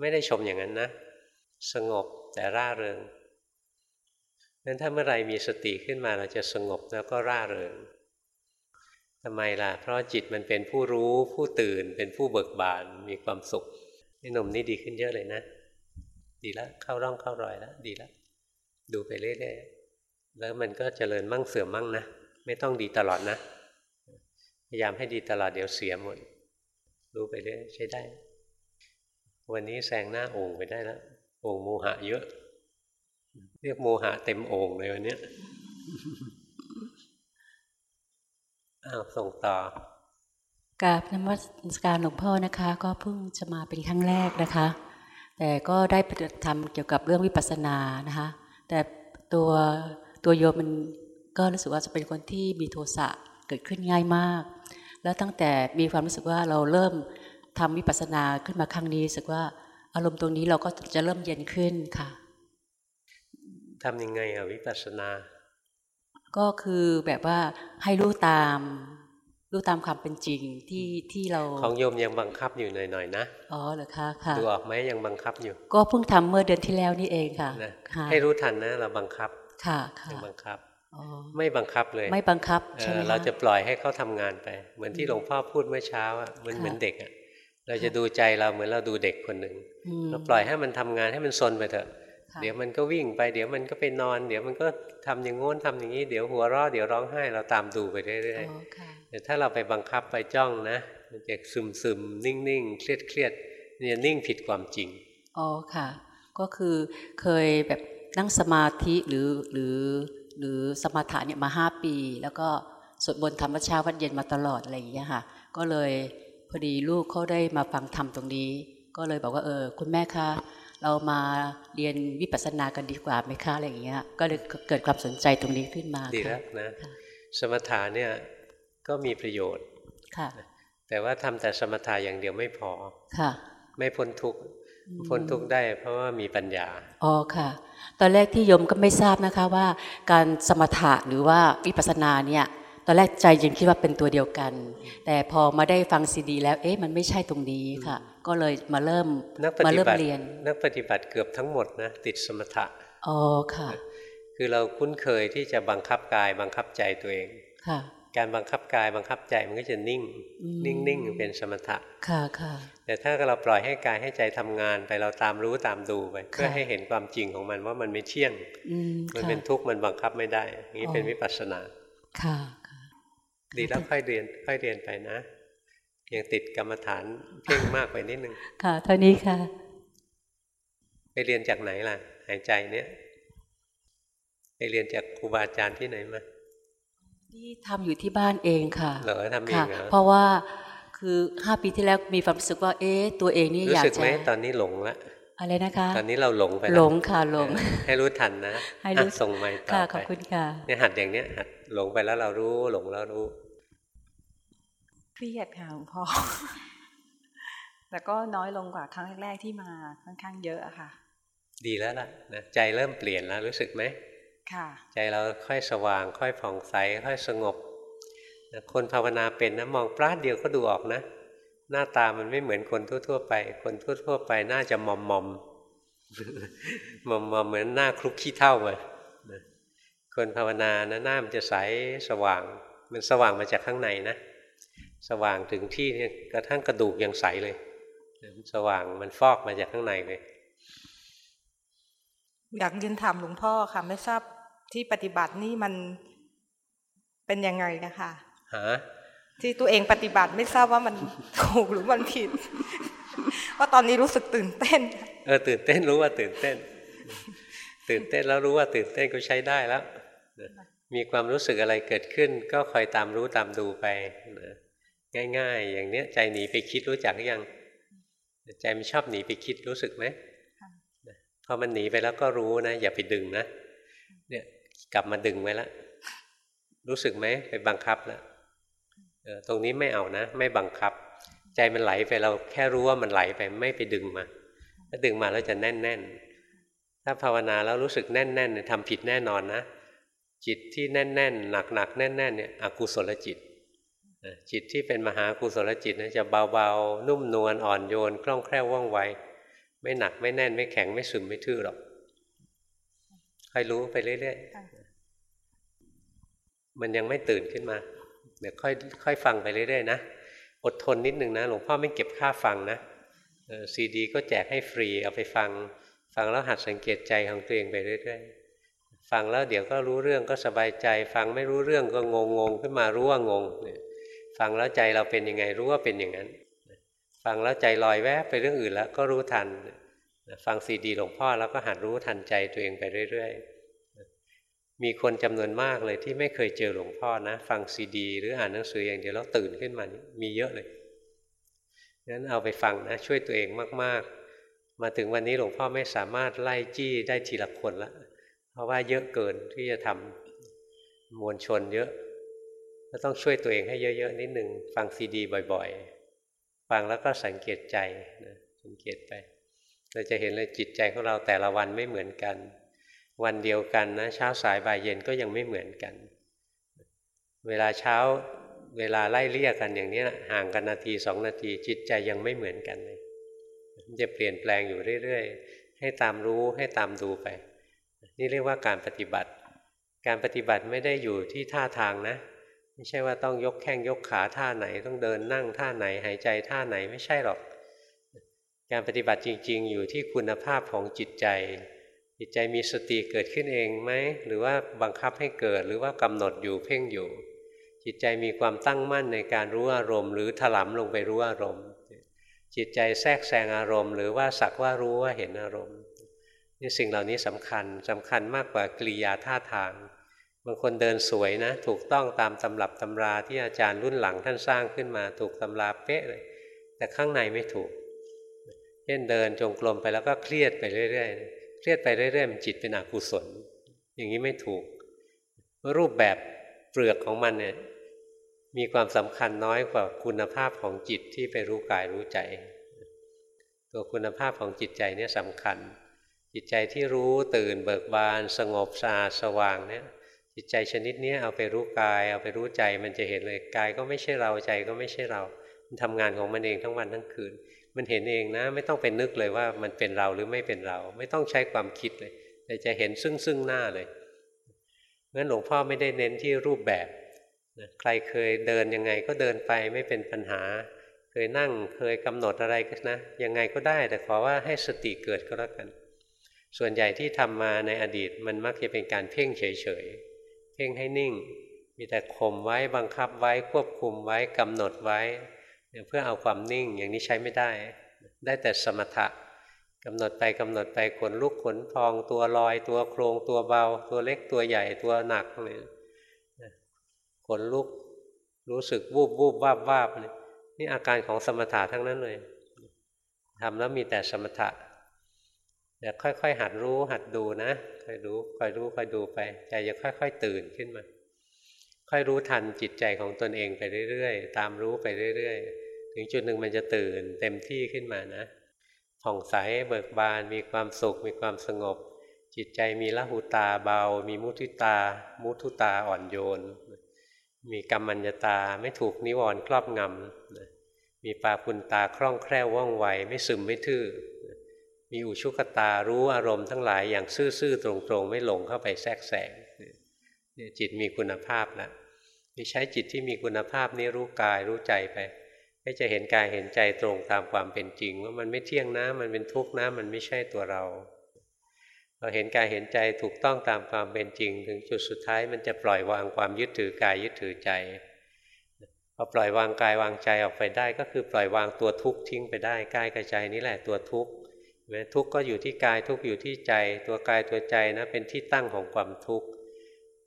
ไม่ได้ชมอย่างนั้นนะ สงบแต่ร่าเริงนั้นถ้าเมื่อไรมีสติขึ้นมาเราจะสงบแล้วก็ร่าเริง ทำไมล่ะ เพราะจิตมันเป็นผู้รู้ผู้ตื่น เป็นผู้เบิกบานมีความสุขนี่หนุ่มนี่ดีขึ้นเยอะเลยนะ ดีแล้วเข้าร่องเข้ารอยแล้วดีแล้วดูไปเรื่อยๆแล้วมันก็เจริญมั่งเสื่อมมั่งนะไม่ต้องดีตลอดนะ พยายามให้ดีตลอดเดี๋ยวเสียหมดรู้ไปเรื่อยใช้ได้ วันนี้แซงหน้าโอ่งไปได้แล้วโอ่งโมหะเยอะ เรียกโมหะเต็มโอ่งเลยวันนี้ อ้าวส่งต่อกราบนมัสการหลวงพ่อนะคะ ก็เพิ่งจะมาเป็นครั้งแรกนะคะ แต่ก็ได้ปฏิบัติธรรมเกี่ยวกับเรื่องวิปัสสนานะคะ แต่ตัวตัวโยมมันก็รู้สึกว่าจะเป็นคนที่มีโทสะเกิดขึ้นง่ายมาก แล้วตั้งแต่มีความรู้สึกว่าเราเริ่มทำวิปัสสนาขึ้นมาครั้งนี้รู้สึกว่าอารมณ์ตรงนี้เราก็จะเริ่มเย็นขึ้นค่ะทำยังไงอะวิปัสสนา ก็คือแบบว่าให้รู้ตามรู้ตามความเป็นจริงที่ที่เราของโยมยังบังคับอยู่หน่อยๆนะอ๋อเหรอคะค่ะดูออกไหมยังบังคับอยู่ ก็เพิ่งทำเมื่อเดือนที่แล้วนี่เองค่ะ ให้รู้ทันนะ เราบังคับค่ะค่ะบังคับไม่บังคับเลย ไม่บังคับใช่ไหมเราจะปล่อยให้เขาทำงานไป เหมือนที่หลวงพ่อพูดเมื่อเช้าอะเหมือนเหมือนเด็กอะเราจะดูใจเราเหมือนเราดูเด็กคนหนึ่งเราปล่อยให้มันทำงานให้มันซนไปเถอะ เดี๋ยวมันก็วิ่งไปเดี๋ยวมันก็ไปนอน เดี๋ยวมันก็ทำอย่างงน้นทำอย่างนี้เดี๋ยวหัวเราะเดี๋ยวร้องไห้เราตามดูไปเรื่อยๆแต่ถ้าเราไปบังคับไปจ้องนะมันจะซึมซึมนิ่งนิ่งเครียดเครียดเนี่ยนิ่งผิดความจริงอ๋อค่ะ ก็คือเคยแบบนั่งสมาธิหรือหรือหรือสมาธิเนี่ยมาห้าปี แล้วก็สวดบนธรรมชาวันเย็นมาตลอดอะไรอย่างเงี้ยค่ะ ก็เลยพอดีลูกเขาได้มาฟังธรรมตรงนี้ ก็เลยบอกว่าเออคุณแม่คะ เรามาเรียนวิปัสสนากันดีกว่าไหมคะอะไรอย่างเงี้ย ก็เลยเกิดความสนใจตรงนี้ขึ้นมาดีแล้วนะสมถะเนี่ยก็มีประโยชน์ค่ะ แต่ว่าทำแต่สมถะอย่างเดียวไม่พอค่ะ ไม่พ้นทุกข์พ้นทุกข์ได้เพราะว่ามีปัญญา อ๋อค่ะ ตอนแรกที่ยมก็ไม่ทราบนะคะว่า การสมถะหรือว่าวิปัสสนาเนี่ย ตอนแรกใจยังคิดว่าเป็นตัวเดียวกัน แต่พอมาได้ฟังซีดี แล้วเอ๊ะมันไม่ใช่ตรงนี้ค่ะ ก็เลยมาเริ่มมาเริ่มเรียน นักปฏิบัติเกือบทั้งหมดนะติดสมถะอ๋อค่ะ คือเราคุ้นเคยที่จะบังคับกายบังคับใจตัวเองค่ะ การบังคับกายบังคับใจมันก็จะนิ่ง นิ่งนิ่งเป็นสมถะค่ะค่ะแต่ถ้าเราปล่อยให้กายให้ใจทำงานไปเราตามรู้ตามดูไปเพื่อให้เห็นความจริงของมันว่ามันไม่เที่ยงมันเป็นทุกข์มันบังคับไม่ได้นี่เป็นวิปัสสนาค่ะ ดีแล้วค่อยเรียนค่อยเรียนไปนะยังติดกรรมฐานเพ่งมากไปนิดนึงค่ะเท่านี้ค่ะ ไปเรียนจากไหนล่ะ หายใจเนี้ยไปเรียนจากครูบาอาจารย์ที่ไหนมาที่ทำอยู่ที่บ้านเองค่ะเหรอทำเองเหรอเพราะว่าคือห้าปีที่แล้วมีความรู้สึกว่า เอ๊ะตัวเองนี่อยากจะรู้สึกไหมตอนนี้หลงละอะไรนะคะ ตอนนี้เราหลงไปหลงค่ะหลง ให้รู้ทันนะให้รู้ส่งไม้ต่อไปขอบคุณค่ะเนี่ยหัดอย่างเนี้ยหัดหลงไปแล้วเรารู้หลงแล้วรู้ เครียดค่ะหลวงพ่อแต่ก็น้อยลงกว่าครั้งแรก ๆที่มาค่อนข้างเยอะอะค่ะ ดีแล้วล่ะนะใจเริ่มเปลี่ยนแล้วรู้สึกไหมค่ะ ใจเราค่อยสว่าง ค่อยผ่องใส ค่อยสงบคนภาวนาเป็นนะมองปราดเดียวก็ดูออกนะ หน้าตามันไม่เหมือนคนทั่วๆไป คนทั่วๆไปน่าจะมอมมอมมอมมอมเหมือนหน้าคลุกขี้เท่ามาคนภาวนานะหน้ามันจะใสสว่าง มันสว่างมาจากข้างในนะ สว่างถึงที่เนี่ยกระทั่งกระดูกยังใสเลย สว่างมันฟอกมาจากข้างในเลย อยากเรียนถามหลวงพ่อค่ะ ไม่ทราบที่ปฏิบัตินี่มันเป็นยังไงนะคะฮะที่ตัวเองปฏิบัติไม่ทราบว่ามันถูกหรือมันผิดว่าตอนนี้รู้สึกตื่นเต้น เออตื่นเต้นรู้ว่าตื่นเต้น ตื่นเต้นแล้วรู้ว่าตื่นเต้นก็ใช้ได้แล้วมีความรู้สึกอะไรเกิดขึ้น ก็คอยตามรู้ตามดูไปนะ ง่าย ๆ อย่างเนี้ยใจหนีไปคิดรู้จักหรือยัง ใจมันชอบหนีไปคิดรู้สึกไหมพอมันหนีไปแล้วก็รู้นะ อย่าไปดึงนะเนี่ยกลับมาดึงไว้แล้วรู้สึกไหมไปบังคับแล้วตรงนี้ไม่เอานะ ไม่บังคับ ใจมันไหลไปเราแค่รู้ว่ามันไหลไปไม่ไปดึงมาถ้าดึงมาแล้วจะแน่นแน่นถ้าภาวนาแล้วรู้สึกแน่นแน่นทำผิดแน่นอนนะจิตที่แน่นแน่นหนักหนักแน่นแน่นเนี่ยอกุศลจิต จิตที่เป็นมหากุศลจิตนะจะเบาๆ นุ่มนวลอ่อนโยนคล่องแคล่วว่องไว ไม่หนักไม่แน่นไม่แข็งไม่ซึมไม่ทื่อหรอกค่อยรู้ไปเรื่อยๆ มันยังไม่ตื่นขึ้นมา เดี๋ยวค่อยค่อยฟังไปเรื่อยๆนะ อดทนนิดนึงนะ หลวงพ่อไม่เก็บค่าฟังนะซีดี ก็แจกให้ฟรีเอาไปฟัง ฟังแล้วหัดสังเกตใจของตัวเองไปเรื่อยๆ ฟังแล้วเดี๋ยวก็รู้เรื่องก็สบายใจ ฟังไม่รู้เรื่องก็งงงขึ้นมารู้ว่างงเนี่ย ฟังแล้วใจเราเป็นยังไงรู้ว่าเป็นอย่างนั้น ฟังแล้วใจลอยแวบไปเรื่องอื่นแล้วก็รู้ทัน ฟังซีดีหลวงพ่อแล้วก็หัดรู้ทันใจตัวเองไปเรื่อย ๆ มีคนจำนวนมากเลยที่ไม่เคยเจอหลวงพ่อนะ ฟังซีดี หรืออ่านหนังสืออย่างเดียวแล้วตื่นขึ้นมานี่มีเยอะเลยงั้นเอาไปฟังนะช่วยตัวเองมาก ๆ มาถึงวันนี้หลวงพ่อไม่สามารถไล่จี้ได้ทีละคนละเพราะว่าเยอะเกินที่จะทำมวลชนเยอะ ก็ต้องช่วยตัวเองให้เยอะ ๆ นิดหนึ่งฟังซีดี บ่อย ๆ ฟังแล้วก็สังเกตใจนะสังเกตไป เราจะเห็นเลยจิตใจของเราแต่ละวันไม่เหมือนกัน วันเดียวกันนะเช้าสายบ่ายเย็นก็ยังไม่เหมือนกัน เวลาเช้าเวลาไล่เลี่ยกันอย่างนี้ห่างกันนาทีสองนาที จิตใจยังไม่เหมือนกันเลยมันจะเปลี่ยนแปลงอยู่เรื่อยๆ ให้ตามรู้ให้ตามดูไป นี่เรียกว่าการปฏิบัติ การปฏิบัติไม่ได้อยู่ที่ท่าทางนะ ไม่ใช่ว่าต้องยกแข้งยกขาท่าไหน ต้องเดินนั่งท่าไหนหายใจท่าไหนไม่ใช่หรอก การปฏิบัติจริง ๆ อยู่ที่คุณภาพของจิตใจ จิตใจมีสติเกิดขึ้นเองไหมหรือว่าบังคับให้เกิดหรือว่ากำหนดอยู่เพ่งอยู่ จิตใจมีความตั้งมั่นในการรู้อารมณ์ หรือถลำลงไปรู้อารมณ์ จิตใจแทรกแซงอารมณ์หรือว่าสักว่ารู้ว่าเห็นอารมณ์นี่สิ่งเหล่านี้สำคัญสำคัญมากกว่ากริยาท่าทาง บางคนเดินสวยนะ ถูกต้องตามตำรับตำราที่อาจารย์รุ่นหลังท่านสร้างขึ้นมาถูกตำราเป๊ะเลย แต่ข้างในไม่ถูกเช่นเดินจงกรมไปแล้วก็เครียดไปเรื่อยๆ เครียดไปเรื่อยๆมันจิตเป็นอกุศล อย่างนี้ไม่ถูก รูปแบบเปลือกของมันเนี่ยมีความสำคัญน้อยกว่าคุณภาพของจิตที่ไปรู้กายรู้ใจ ตัวคุณภาพของจิตใจเนี่ยสำคัญ จิตใจที่รู้ตื่นเบิกบาน สงบสะอาดสว่างเนี่ย จิตใจชนิดนี้เอาไปรู้กาย เอาไปรู้ใจมันจะเห็นเลยกายก็ไม่ใช่เราใจก็ไม่ใช่เรา มันทำงานของมันเองทั้งวันทั้งคืน มันเห็นเองนะ ไม่ต้องเป็นนึกเลยว่ามันเป็นเราหรือไม่เป็นเรา ไม่ต้องใช้ความคิดเลย แต่จะเห็นซึ่งซึ่งหน้าเลยงั้นหลวงพ่อไม่ได้เน้นที่รูปแบบนะใครเคยเดินยังไงก็เดินไปไม่เป็นปัญหา เคยนั่งเคยกำหนดอะไรก็นะยังไงก็ได้แต่ขอว่าให้สติเกิดก็แล้วกัน ส่วนใหญ่ที่ทำมาในอดีตมันมักจะเป็นการเพ่งเฉยๆ เพ่งให้นิ่ง มีแต่ข่มไว้บังคับไว้ควบคุมไว้กำหนดไว้เพื่อเอาความนิ่งอย่างนี้ใช้ไม่ได้ ได้แต่สมถะกำหนดไปกำหนดไปขนลุกขนพองตัวลอย ตัวโครงตัวเบา ตัวเล็กตัวใหญ่ตัวหนักเลยขนลุกรู้สึกวูบวูบวาบวาบนี่อาการของสมถะทั้งนั้นเลยทำแล้วมีแต่สมถะ แต่ค่อยๆ หัดรู้หัดดูนะค่อยรู้ค่อยรู้ค่อยดูไป ใจจะค่อย ๆ ตื่นขึ้นมา ค่อยรู้ทันจิตใจของตนเองไปเรื่อยๆ ตามรู้ไปเรื่อยๆ ถึงจุดหนึ่งมันจะตื่นเต็มที่ขึ้นมานะผ่องใสเบิกบานมีความสุข มีความสงบ จิตใจมีละหูตาเบา มีมุทิตา มุทุตาอ่อนโยน มีกรรมัญญาตาไม่ถูกนิวรณ์ครอบงำมีปาปุณตาคล่องแคล่วว่องไวไม่ซึมไม่ทื่อ มีอุชุกตารู้อารมณ์ทั้งหลายอย่างซื่อๆตรงๆ ไม่หลงเข้าไปแทรกแซงเนี่ยจิตมีคุณภาพแล้วมีใช้จิตที่มีคุณภาพนี้รู้กายรู้ใจไปก็จะเห็นกายเห็นใจตรงตามความเป็นจริง ว่ามันไม่เที่ยงนะ มันเป็นทุกข์นะ มันไม่ใช่ตัวเราเราเห็นกายเห็นใจถูกต้องตามความเป็นจริง ถึงจุดสุดท้ายมันจะปล่อยวางความยึดถือกายยึดถือใจพอปล่อยวางกายวางใจออกไปได้ ก็คือปล่อยวางตัวทุกข์ทิ้งไปได้กายกับใจนี่แหละตัวทุกข์ ทุกข์ก็อยู่ที่กายทุกข์อยู่ที่ใจ ตัวกายตัวใจนะเป็นที่ตั้งของความทุกข์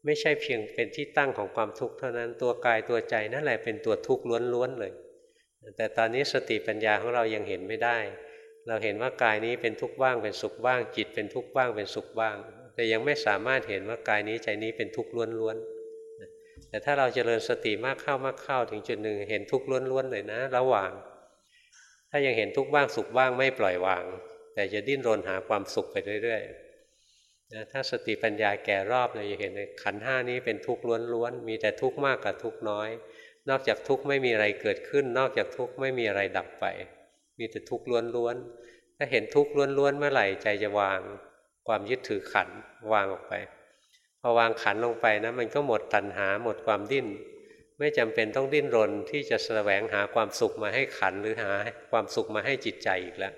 ไม่ใช่เพียงเป็นที่ตั้งของความทุกข์เท่านั้นตัวกายตัวใจนั่นแหละเป็นตัวทุกข์ล้วนๆเลย แต่ตอนนี้สติปัญญาของเรายังเห็นไม่ได้ เราเห็นว่ากายนี้เป็นทุกข์บ้างเป็นสุขบ้าง จิตเป็นทุกข์บ้างเป็นสุขบ้าง แต่ยังไม่สามารถเห็นว่ากายนี้ใจนี้เป็นทุกข์ล้วนๆแต่ถ้าเราจเจริญสติมากเข้ามากเข้าถึงจุดหนึ่งเห็นทุกข์ล้วนๆเลยนะ ระหว่าง ถ้ายังเห็นทุกข์บ้างสุขบ้างไม่ปล่อยวาง แต่จะดิ้นรนหาความสุขไปเรื่อยๆนะถ้าสติปัญญาแก่รอบเราจะเห็นเลยขันห้านี้เป็นทุกข์ล้วนๆมีแต่ทุกข์มากกับทุกข์น้อย นอกจากทุกข์ไม่มีอะไรเกิดขึ้น นอกจากทุกข์ไม่มีอะไรดับไป มีแต่ทุกข์ล้วนๆถ้าเห็นทุกข์ล้วนๆเมื่อไหร่ใจจะวางความยึดถือขันวางออกไปพอวางขันลงไปนะมันก็หมดตัณหาหมดความดิ้น ไม่จำเป็นต้องดิ้นรนที่จะแสวงหาความสุขมาให้ขันหรือหาความสุขมาให้จิตใจอีกแล้ว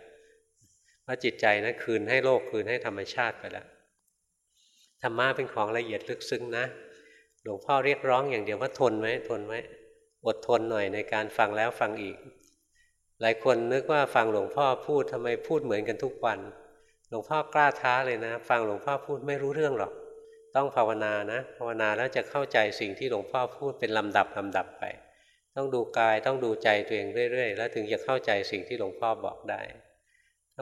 ราะจิตใจนะคืนให้โลกคืนให้ธรรมชาติไปแล้วธรรมะเป็นของละเอียดลึกซึ้งนะหลวงพ่อเรียกร้องอย่างเดียวว่าทนไว้ทนไว้อดทนหน่อยในการฟังแล้วฟังอีก หลายคนนึกว่าฟังหลวงพ่อพูดทำไมพูดเหมือนกันทุกวัน หลวงพ่อกล้าท้าเลยนะ ฟังหลวงพ่อพูดไม่รู้เรื่องหรอก ต้องภาวนานะ ภาวนาแล้วจะเข้าใจสิ่งที่หลวงพ่อพูดเป็นลำดับลาดับไป ต้องดูกายต้องดูใจตัวเองเรื่อยๆ แล้วถึงจะเข้าใจสิ่งที่หลวงพ่อบอกได้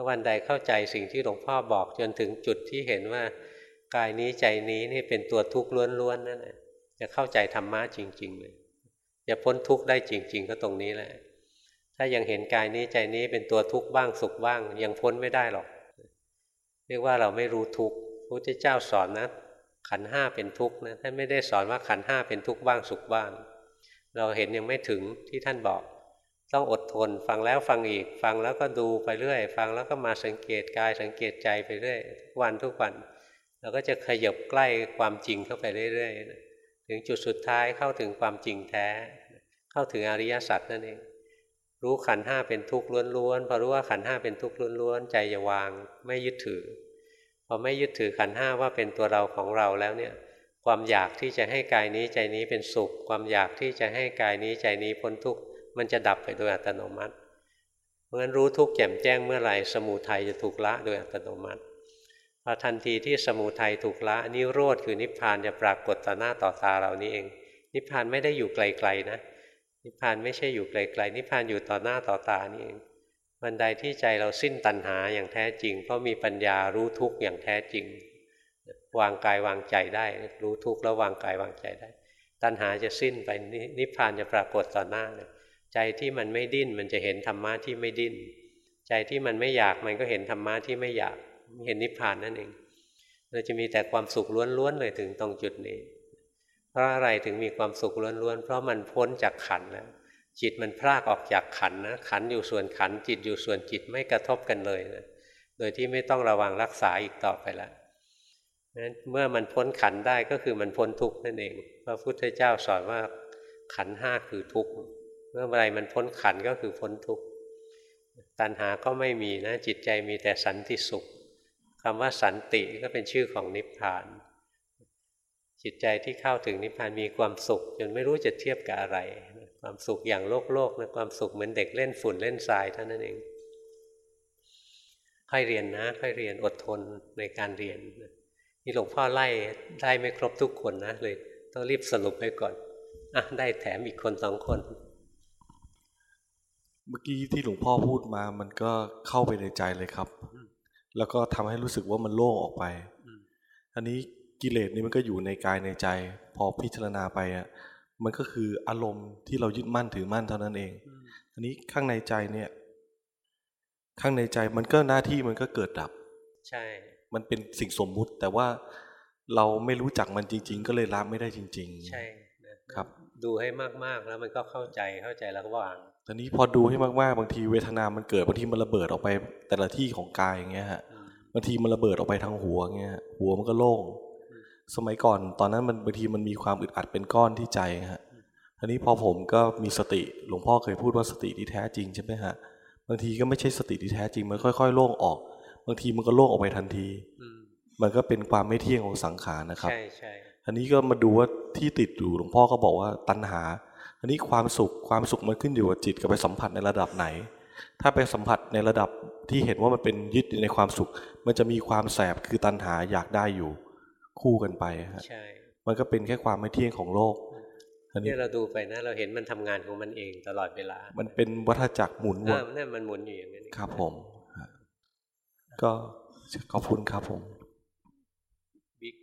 ถ้าวันใดเข้าใจสิ่งที่หลวงพ่อบอกจนถึงจุดที่เห็นว่ากายนี้ใจนี้นี่เป็นตัวทุกข์ล้วนๆนั่นแหละจะเข้าใจธรรมะจริง ๆ เลยจะพ้นทุกข์ได้จริง ๆ ก็ตรงนี้แหละ ถ้ายังเห็นกายนี้ใจนี้เป็นตัวทุกข์บ้างสุขบ้าง ยังพ้นไม่ได้หรอก เรียกว่าเราไม่รู้ทุกข์พระเจ้าสอนนะขันห้าเป็นทุกข์นะท่านไม่ได้สอนว่าขันห้าเป็นทุกข์บ้างสุขบ้างเเราเห็นยังไม่ถึงที่ท่านบอก ต้องอดทน ฟังแล้วฟังอีก ฟังแล้วก็ดูไปเรื่อย ฟังแล้วก็มาสังเกตกายสังเกตใจไปเรื่อยทุกวันทุกวันเราก็จะขยบใกล้ความจริงเข้าไปเรื่อยๆถึงจุดสุดท้ายเข้าถึงความจริงแท้ เข้าถึงอริยสัจนั่นเองรู้ขันห้าเป็นทุกข์ล้วนๆพอรู้ว่าขันห้าเป็นทุกข์ล้วนๆใจจะวางไม่ยึดถือพอไม่ยึดถือขันห้าว่าเป็นตัวเราของเราแล้วเนี่ยความอยากที่จะให้กายนี้ใจนี้เป็นสุข ความอยากที่จะให้กายนี้ใจนี้พ้นทุกข์ มันจะดับไปโดยอัตโนมัติ เพราะฉะนั้นรู้ทุกข์แจ่มแจ้งเมื่อไหร่สมุทัยจะถูกละโดยอัตโนมัติพอทันทีที่สมุทัยถูกละนิโรธคือนิพพานจะปรากฏต่อหน้าต่อตาเรานี้เอง นิพพานไม่ได้อยู่ไกลๆนะ นิพพานไม่ใช่อยู่ไกลๆนิพพานอยู่ต่อหน้าต่อตานี่เองวันใดที่ใจเราสิ้นตัณหาอย่างแท้จริง เพราะมีปัญญารู้ทุกข์อย่างแท้จริง วางกายวางใจได้ รู้ทุกข์แล้ววางกายวางใจได้ ตัณหาจะสิ้นไปนิพพานจะปรากฏต่อหน้าเลย ใจที่มันไม่ดิ้นมันจะเห็นธรรมะที่ไม่ดิ้น ใจที่มันไม่อยากมันก็เห็นธรรมะที่ไม่อยากเห็นนิพพานนั่นเอง เราจะมีแต่ความสุขล้วนๆเลยถึงตรงจุดนี้ เพราะอะไรถึงมีความสุขล้วนๆ เพราะมันพ้นจากขันแล้ว จิตมันพรากออกจากขันนะ ขันอยู่ส่วนขัน จิตอยู่ส่วนจิตไม่กระทบกันเลยนะ โดยที่ไม่ต้องระวังรักษาอีกต่อไปแล้วนั้นเมื่อมันพ้นขันได้ก็คือมันพ้นทุกข์นั่นเอง พระพุทธเจ้าสอนว่าขันห้าคือทุกข์ มื่อไรมันพ้นขันก็คือพ้นทุกข์ตัณหาก็ไม่มีนะจิตใจมีแต่สันติสุขคำว่าสันติก็เป็นชื่อของนิพพาน จิตใจที่เข้าถึงนิพพานมีความสุข จนไม่รู้จะเทียบกับอะไร ความสุขอย่างโลกโลกนะความสุขเหมือนเด็กเล่นฝุ่นเล่นทรายเท่านั้นเองค่อยเรียนนะค่อยเรียนอดทนในการเรียนนี่หลวงพ่อไล่ได้ไม่ครบทุกคนนะเลยต้องรีบสรุปไว้ก่อนอะได้แถมอีกคนสองคน เมื่อกี้ที่หลวงพ่อพูดมามันก็เข้าไปในใจเลยครับ แล้วก็ทำให้รู้สึกว่ามันโล่งออกไปอันนี้กิเลสนี่มันก็อยู่ในกายในใจ พอพิจารณาไปอะมันก็คืออารมณ์ที่เรายึดมั่นถือมั่นเท่านั้นเอง อันนี้ข้างในใจเนี่ย ข้างในใจมันก็หน้าที่มันก็เกิดดับ ใช่ มันเป็นสิ่งสมมุติ แต่ว่าเราไม่รู้จักมันจริง ๆ ก็เลยรับไม่ได้จริง ๆ ใช่ครับ ดูให้มากๆแล้วมันก็เข้าใจเข้าใจแล้วก็วาง ตอนนี้พอดูให้มากๆบางทีเวทนามันเกิดบางทีมันระเบิดออกไปแต่ละที่ของกายอย่างเงี้ยฮะบางทีมันระเบิดออกไปทางหัวเงี้ยหัวมันก็โล่ง สมัยก่อนตอนนั้นมันบางทีมันมีความอึดอัดเป็นก้อนที่ใจฮะทีนี้พอผมก็มีสติหลวงพ่อเคยพูดว่าสติที่แท้จริงใช่ไหมฮะบางทีก็ไม่ใช่สติที่แท้จริงมันค่อย ๆ โล่งออก บางทีมันก็โล่งออกไปทันที มันก็เป็นความไม่เที่ยงของสังขารนะครับใช่ใช่อันนี้ก็มาดูว่าที่ติดอยู่หลวงพ่อก็บอกว่าตัณหา อันนี้ความสุขความสุขมันขึ้นอยู่กับจิตกับไปสัมผัสในระดับไหน ถ้าไปสัมผัสในระดับที่เห็นว่ามันเป็นยึดในความสุข มันจะมีความแสบคือตัณหาอยากได้อยู่ คู่กันไปฮะใช่มันก็เป็นแค่ความไม่เที่ยงของโลกอันนี้เนี่ยเราดูไปนะเราเห็นมันทำงานของมันเองตลอดเวลา มันเป็นวัฏจักรหมุนวนอ่าเนี่ยมันหมุนอยู่อย่างนี้ครับผมฮะก็ขอบคุณครับผม บิ๊ก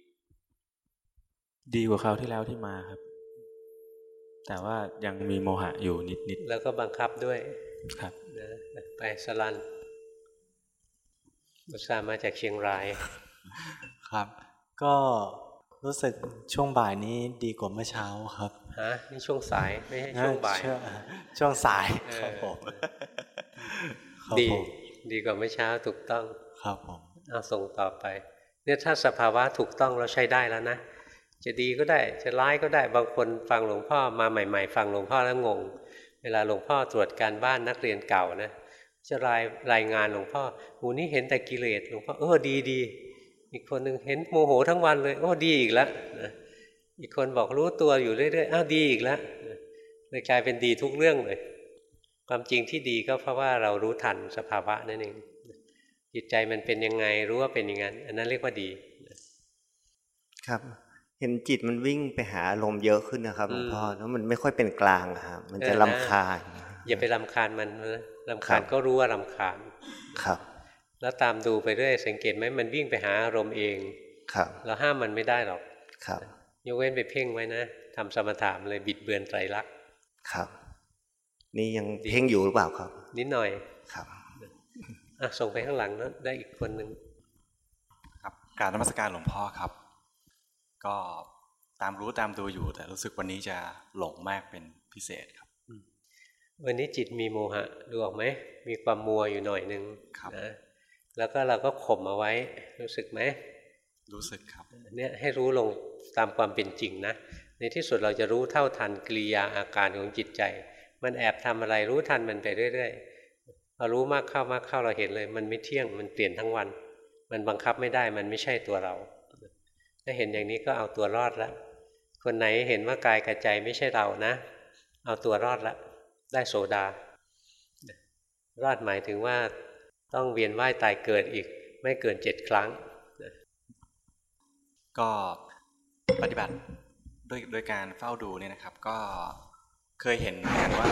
ดีกว่าคราวที่แล้วที่มาครับ แต่ว่ายังมีโมหะอยู่นิดแล้วก็บังคับด้วยครับนะไปสลันอุตส่าห์มาจากเชียงรายครับ ก็รู้สึกช่วงบ่ายนี้ดีกว่าเมื่อเช้าครับฮะนี่ช่วงสายไม่ใช่ช่วงบ่ายช่วงช่วงสายเออครับผมครับดีผมดีกว่าเมื่อเช้าถูกต้องครับผมเอาส่งต่อไป เนี่ยถ้าสภาวะถูกต้องเราใช้ได้แล้วนะ จะดีก็ได้ จะร้ายก็ได้ บางคนฟังหลวงพ่อมาใหม่ ๆ ฟังหลวงพ่อแล้วงง เวลาหลวงพ่อตรวจการบ้านนักเรียนเก่านะ จะรายรายงานหลวงพ่อหูนี่เห็นแต่กิเลสหลวงพ่อเออดีดี อีกคนหนึ่งเห็นโมโหทั้งวันเลย โอ้ดีอีกแล้วนะอีกคนบอกรู้ตัวอยู่เรื่อยๆอ้าวดีอีกแล้วเลยกลายเป็นดีทุกเรื่องเลย ความจริงที่ดีก็เพราะว่าเรารู้ทันสภาวะนั่นเองจิตใจมันเป็นยังไงรู้ว่าเป็นอย่างนั้น อันนั้นเรียกว่าดีครับ เห็นจิตมันวิ่งไปหาอารมณ์เยอะขึ้นนะครับหลวงพ่อแล้วมันไม่ค่อยเป็นกลางอะครับมันจะเออนะลำคาญ อย่าไปลำคาญมันนะลำคาญครับก็รู้ว่าลำคาญครับ แล้วตามดูไปเรื่อยสังเกตไหมมันวิ่งไปหาอารมณ์เองครับเราห้ามมันไม่ได้หรอกครับ ยกเว้นไปเพ่งไว้นะทำสมถะเลยบิดเบือนไตรลักษณ์ครับ นี่ยังเพ่งอยู่หรือเปล่าครับ นิดหน่อยครับอะส่งไปข้างหลังนะได้อีกคนหนึ่งครับกรารนมัสการหลวงพ่อครับ ก็ตามรู้ตามดูอยู่ แต่รู้สึกวันนี้จะหลงมากเป็นพิเศษครับ วันนี้จิตมีโมหะดูออกไหมมีความมัวอยู่หน่อยหนึ่งนะแล้วก็เราก็ข่มเอาไว้ รู้สึกไหมรู้สึกครับเนี่ยให้รู้ลงตามความเป็นจริงนะ ในที่สุดเราจะรู้เท่าทันกิริยาอาการของจิตใจ มันแอบทำอะไรรู้ทันมันไปเรื่อยๆพอรู้มากเข้ามากเข้าเราเห็นเลย มันไม่เที่ยงมันเปลี่ยนทั้งวัน มันบังคับไม่ได้มันไม่ใช่ตัวเรา ถ้าเห็นอย่างนี้ก็เอาตัวรอดแล้วคนไหนเห็นว่ากายกับใจไม่ใช่เรานะ เอาตัวรอดแล้วได้โสดา รอดหมายถึงว่าต้องเวียนว่ายตายเกิดอีก ไม่เกินเจ็ดครั้ง ก็ปฏิบัติด้วยด้วยการเฝ้าดูเนี่ยนะครับ ก็เคยเห็นเหมือนกันว่า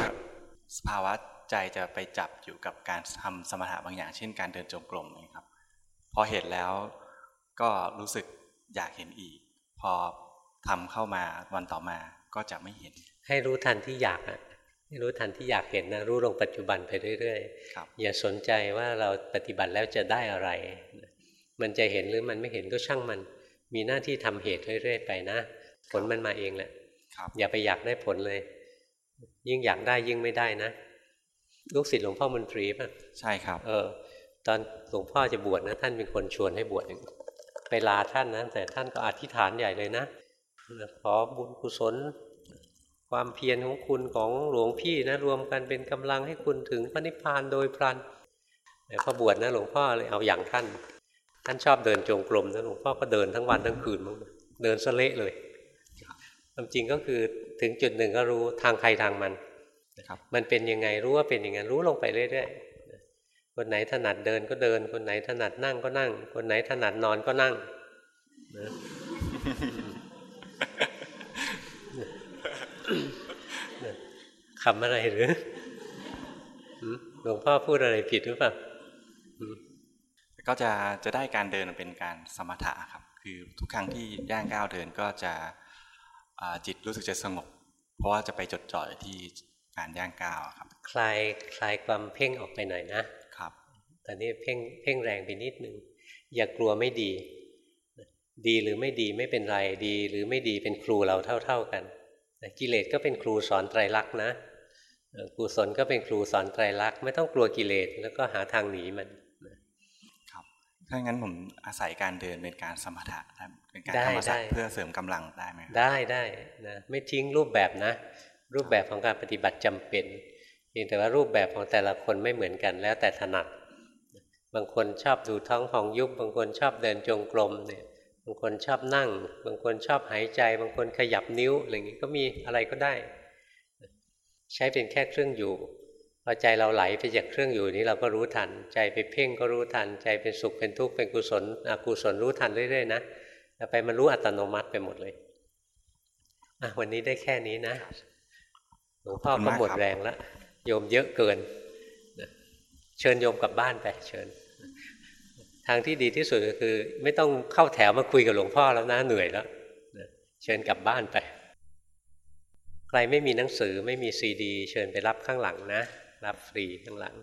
สภาวะใจจะไปจับอยู่กับการทำสมถะบางอย่าง เช่นการเดินจงกรมนะครับ พอเห็นแล้วก็รู้สึก อยากเห็นอีก พอทำเข้ามาวันต่อมาก็จะไม่เห็น ให้รู้ทันที่อยากอะให้รู้ทันที่อยากเห็นนะรู้ลงปัจจุบันไปเรื่อยๆอย่าสนใจว่าเราปฏิบัติแล้วจะได้อะไร มันจะเห็นหรือมันไม่เห็นก็ช่างมัน มีหน้าที่ทำเหตุเรื่อยๆไปนะ ผลมันมาเองแหละอย่าไปอยากได้ผลเลย ยิ่งอยากได้ยิ่งไม่ได้นะลูกศิษย์หลวงพ่อมนตรีป่ะใช่ครับ เออ ตอนหลวงพ่อจะบวชนะ ท่านเป็นคนชวนให้บวช ไปลาท่านนะแต่ท่านก็อธิษฐานใหญ่เลยนะขอบุญกุศล ความเพียรของคุณของหลวงพี่นะรวมกันเป็นกำลังให้คุณถึงพระนิพพานโดยพลันแต่พอบวชนะหลวงพ่อเลยเอาอย่างท่าน ท่านชอบเดินจงกรมนะหลวงพ่อก็เดินทั้งวันทั้งคืนมั้งเดินสเละเลยความจริงก็คือถึงจุดหนึ่งก็รู้ทางใครทางมันมันเป็นยังไงรู้ว่าเป็นอย่างนั้นรู้ลงไปเรื่อยๆ คนไหนถนัดเดินก็เดิน คนไหนถนัดนั่งก็นั่ง คนไหนถนัดนอนก็นั่งนะคำอะไรหรือหลวงพ่อพูดอะไรผิดหรือเปล่าก็จะจะได้การเดินเป็นการสมถะครับ คือทุกครั้งที่ย่างก้าวเดินก็จะจิตรู้สึกจะสงบ เพราะว่าจะไปจดจ่อที่การย่างก้าวครับ คลายคลายความเพ่งออกไปหน่อยนะครับ ตอนนี้เพ่งเพ่งแรงไปนิดนึงอย่ากลัวไม่ดี ดีหรือไม่ดีไม่เป็นไรดีหรือไม่ดีเป็นครูเราเท่า ๆกันกิเลสก็เป็นครูสอนไตรลักษณ์นะกุศลก็เป็นครูสอนไตรลักษณ์ไม่ต้องกลัวกิเลสแล้วก็หาทางหนีมันครับถ้างั้นผมอาศัยการเดินเป็นการสมถะเป็นการธรรมศาสตร์เพื่อเสริมกำลังได้ไหมได้ได้นะไม่ทิ้งรูปแบบนะ รูปแบบของการปฏิบัติจำเป็นเพียงแต่ว่ารูปแบบของแต่ละคนไม่เหมือนกันแล้วแต่ถนัด บางคนชอบดูท้องของยุบ บางคนชอบเดินจงกรมเนี่ยบางคนชอบนั่ง บางคนชอบหายใจ บางคนขยับนิ้วอะไรอย่างนี้ก็มีอะไรก็ได้ ใช้เป็นแค่เครื่องอยู่พอใจเราไหลไปจากเครื่องอยู่นี้เราก็รู้ทัน ใจไปเพ่งก็รู้ทัน ใจเป็นสุขเป็นทุกข์เป็นกุศลอกุศลรู้ทันเรื่อยๆนะต่ไปมันรู้อัตโนมัติไปหมดเลยอะวันนี้ได้แค่นี้นะหลวงพ่อก็หมดแรงแล้วโยมเยอะเกินเชิญโยมกลับบ้านไปเชิญ ทางที่ดีที่สุดก็คือ ไม่ต้องเข้าแถวมาคุยกับหลวงพ่อแล้วนะเหนื่อยแล้วเชิญกลับบ้านไป ใครไม่มีหนังสือไม่มีซีดี เชิญไปรับข้างหลังนะ รับฟรีข้างหลัง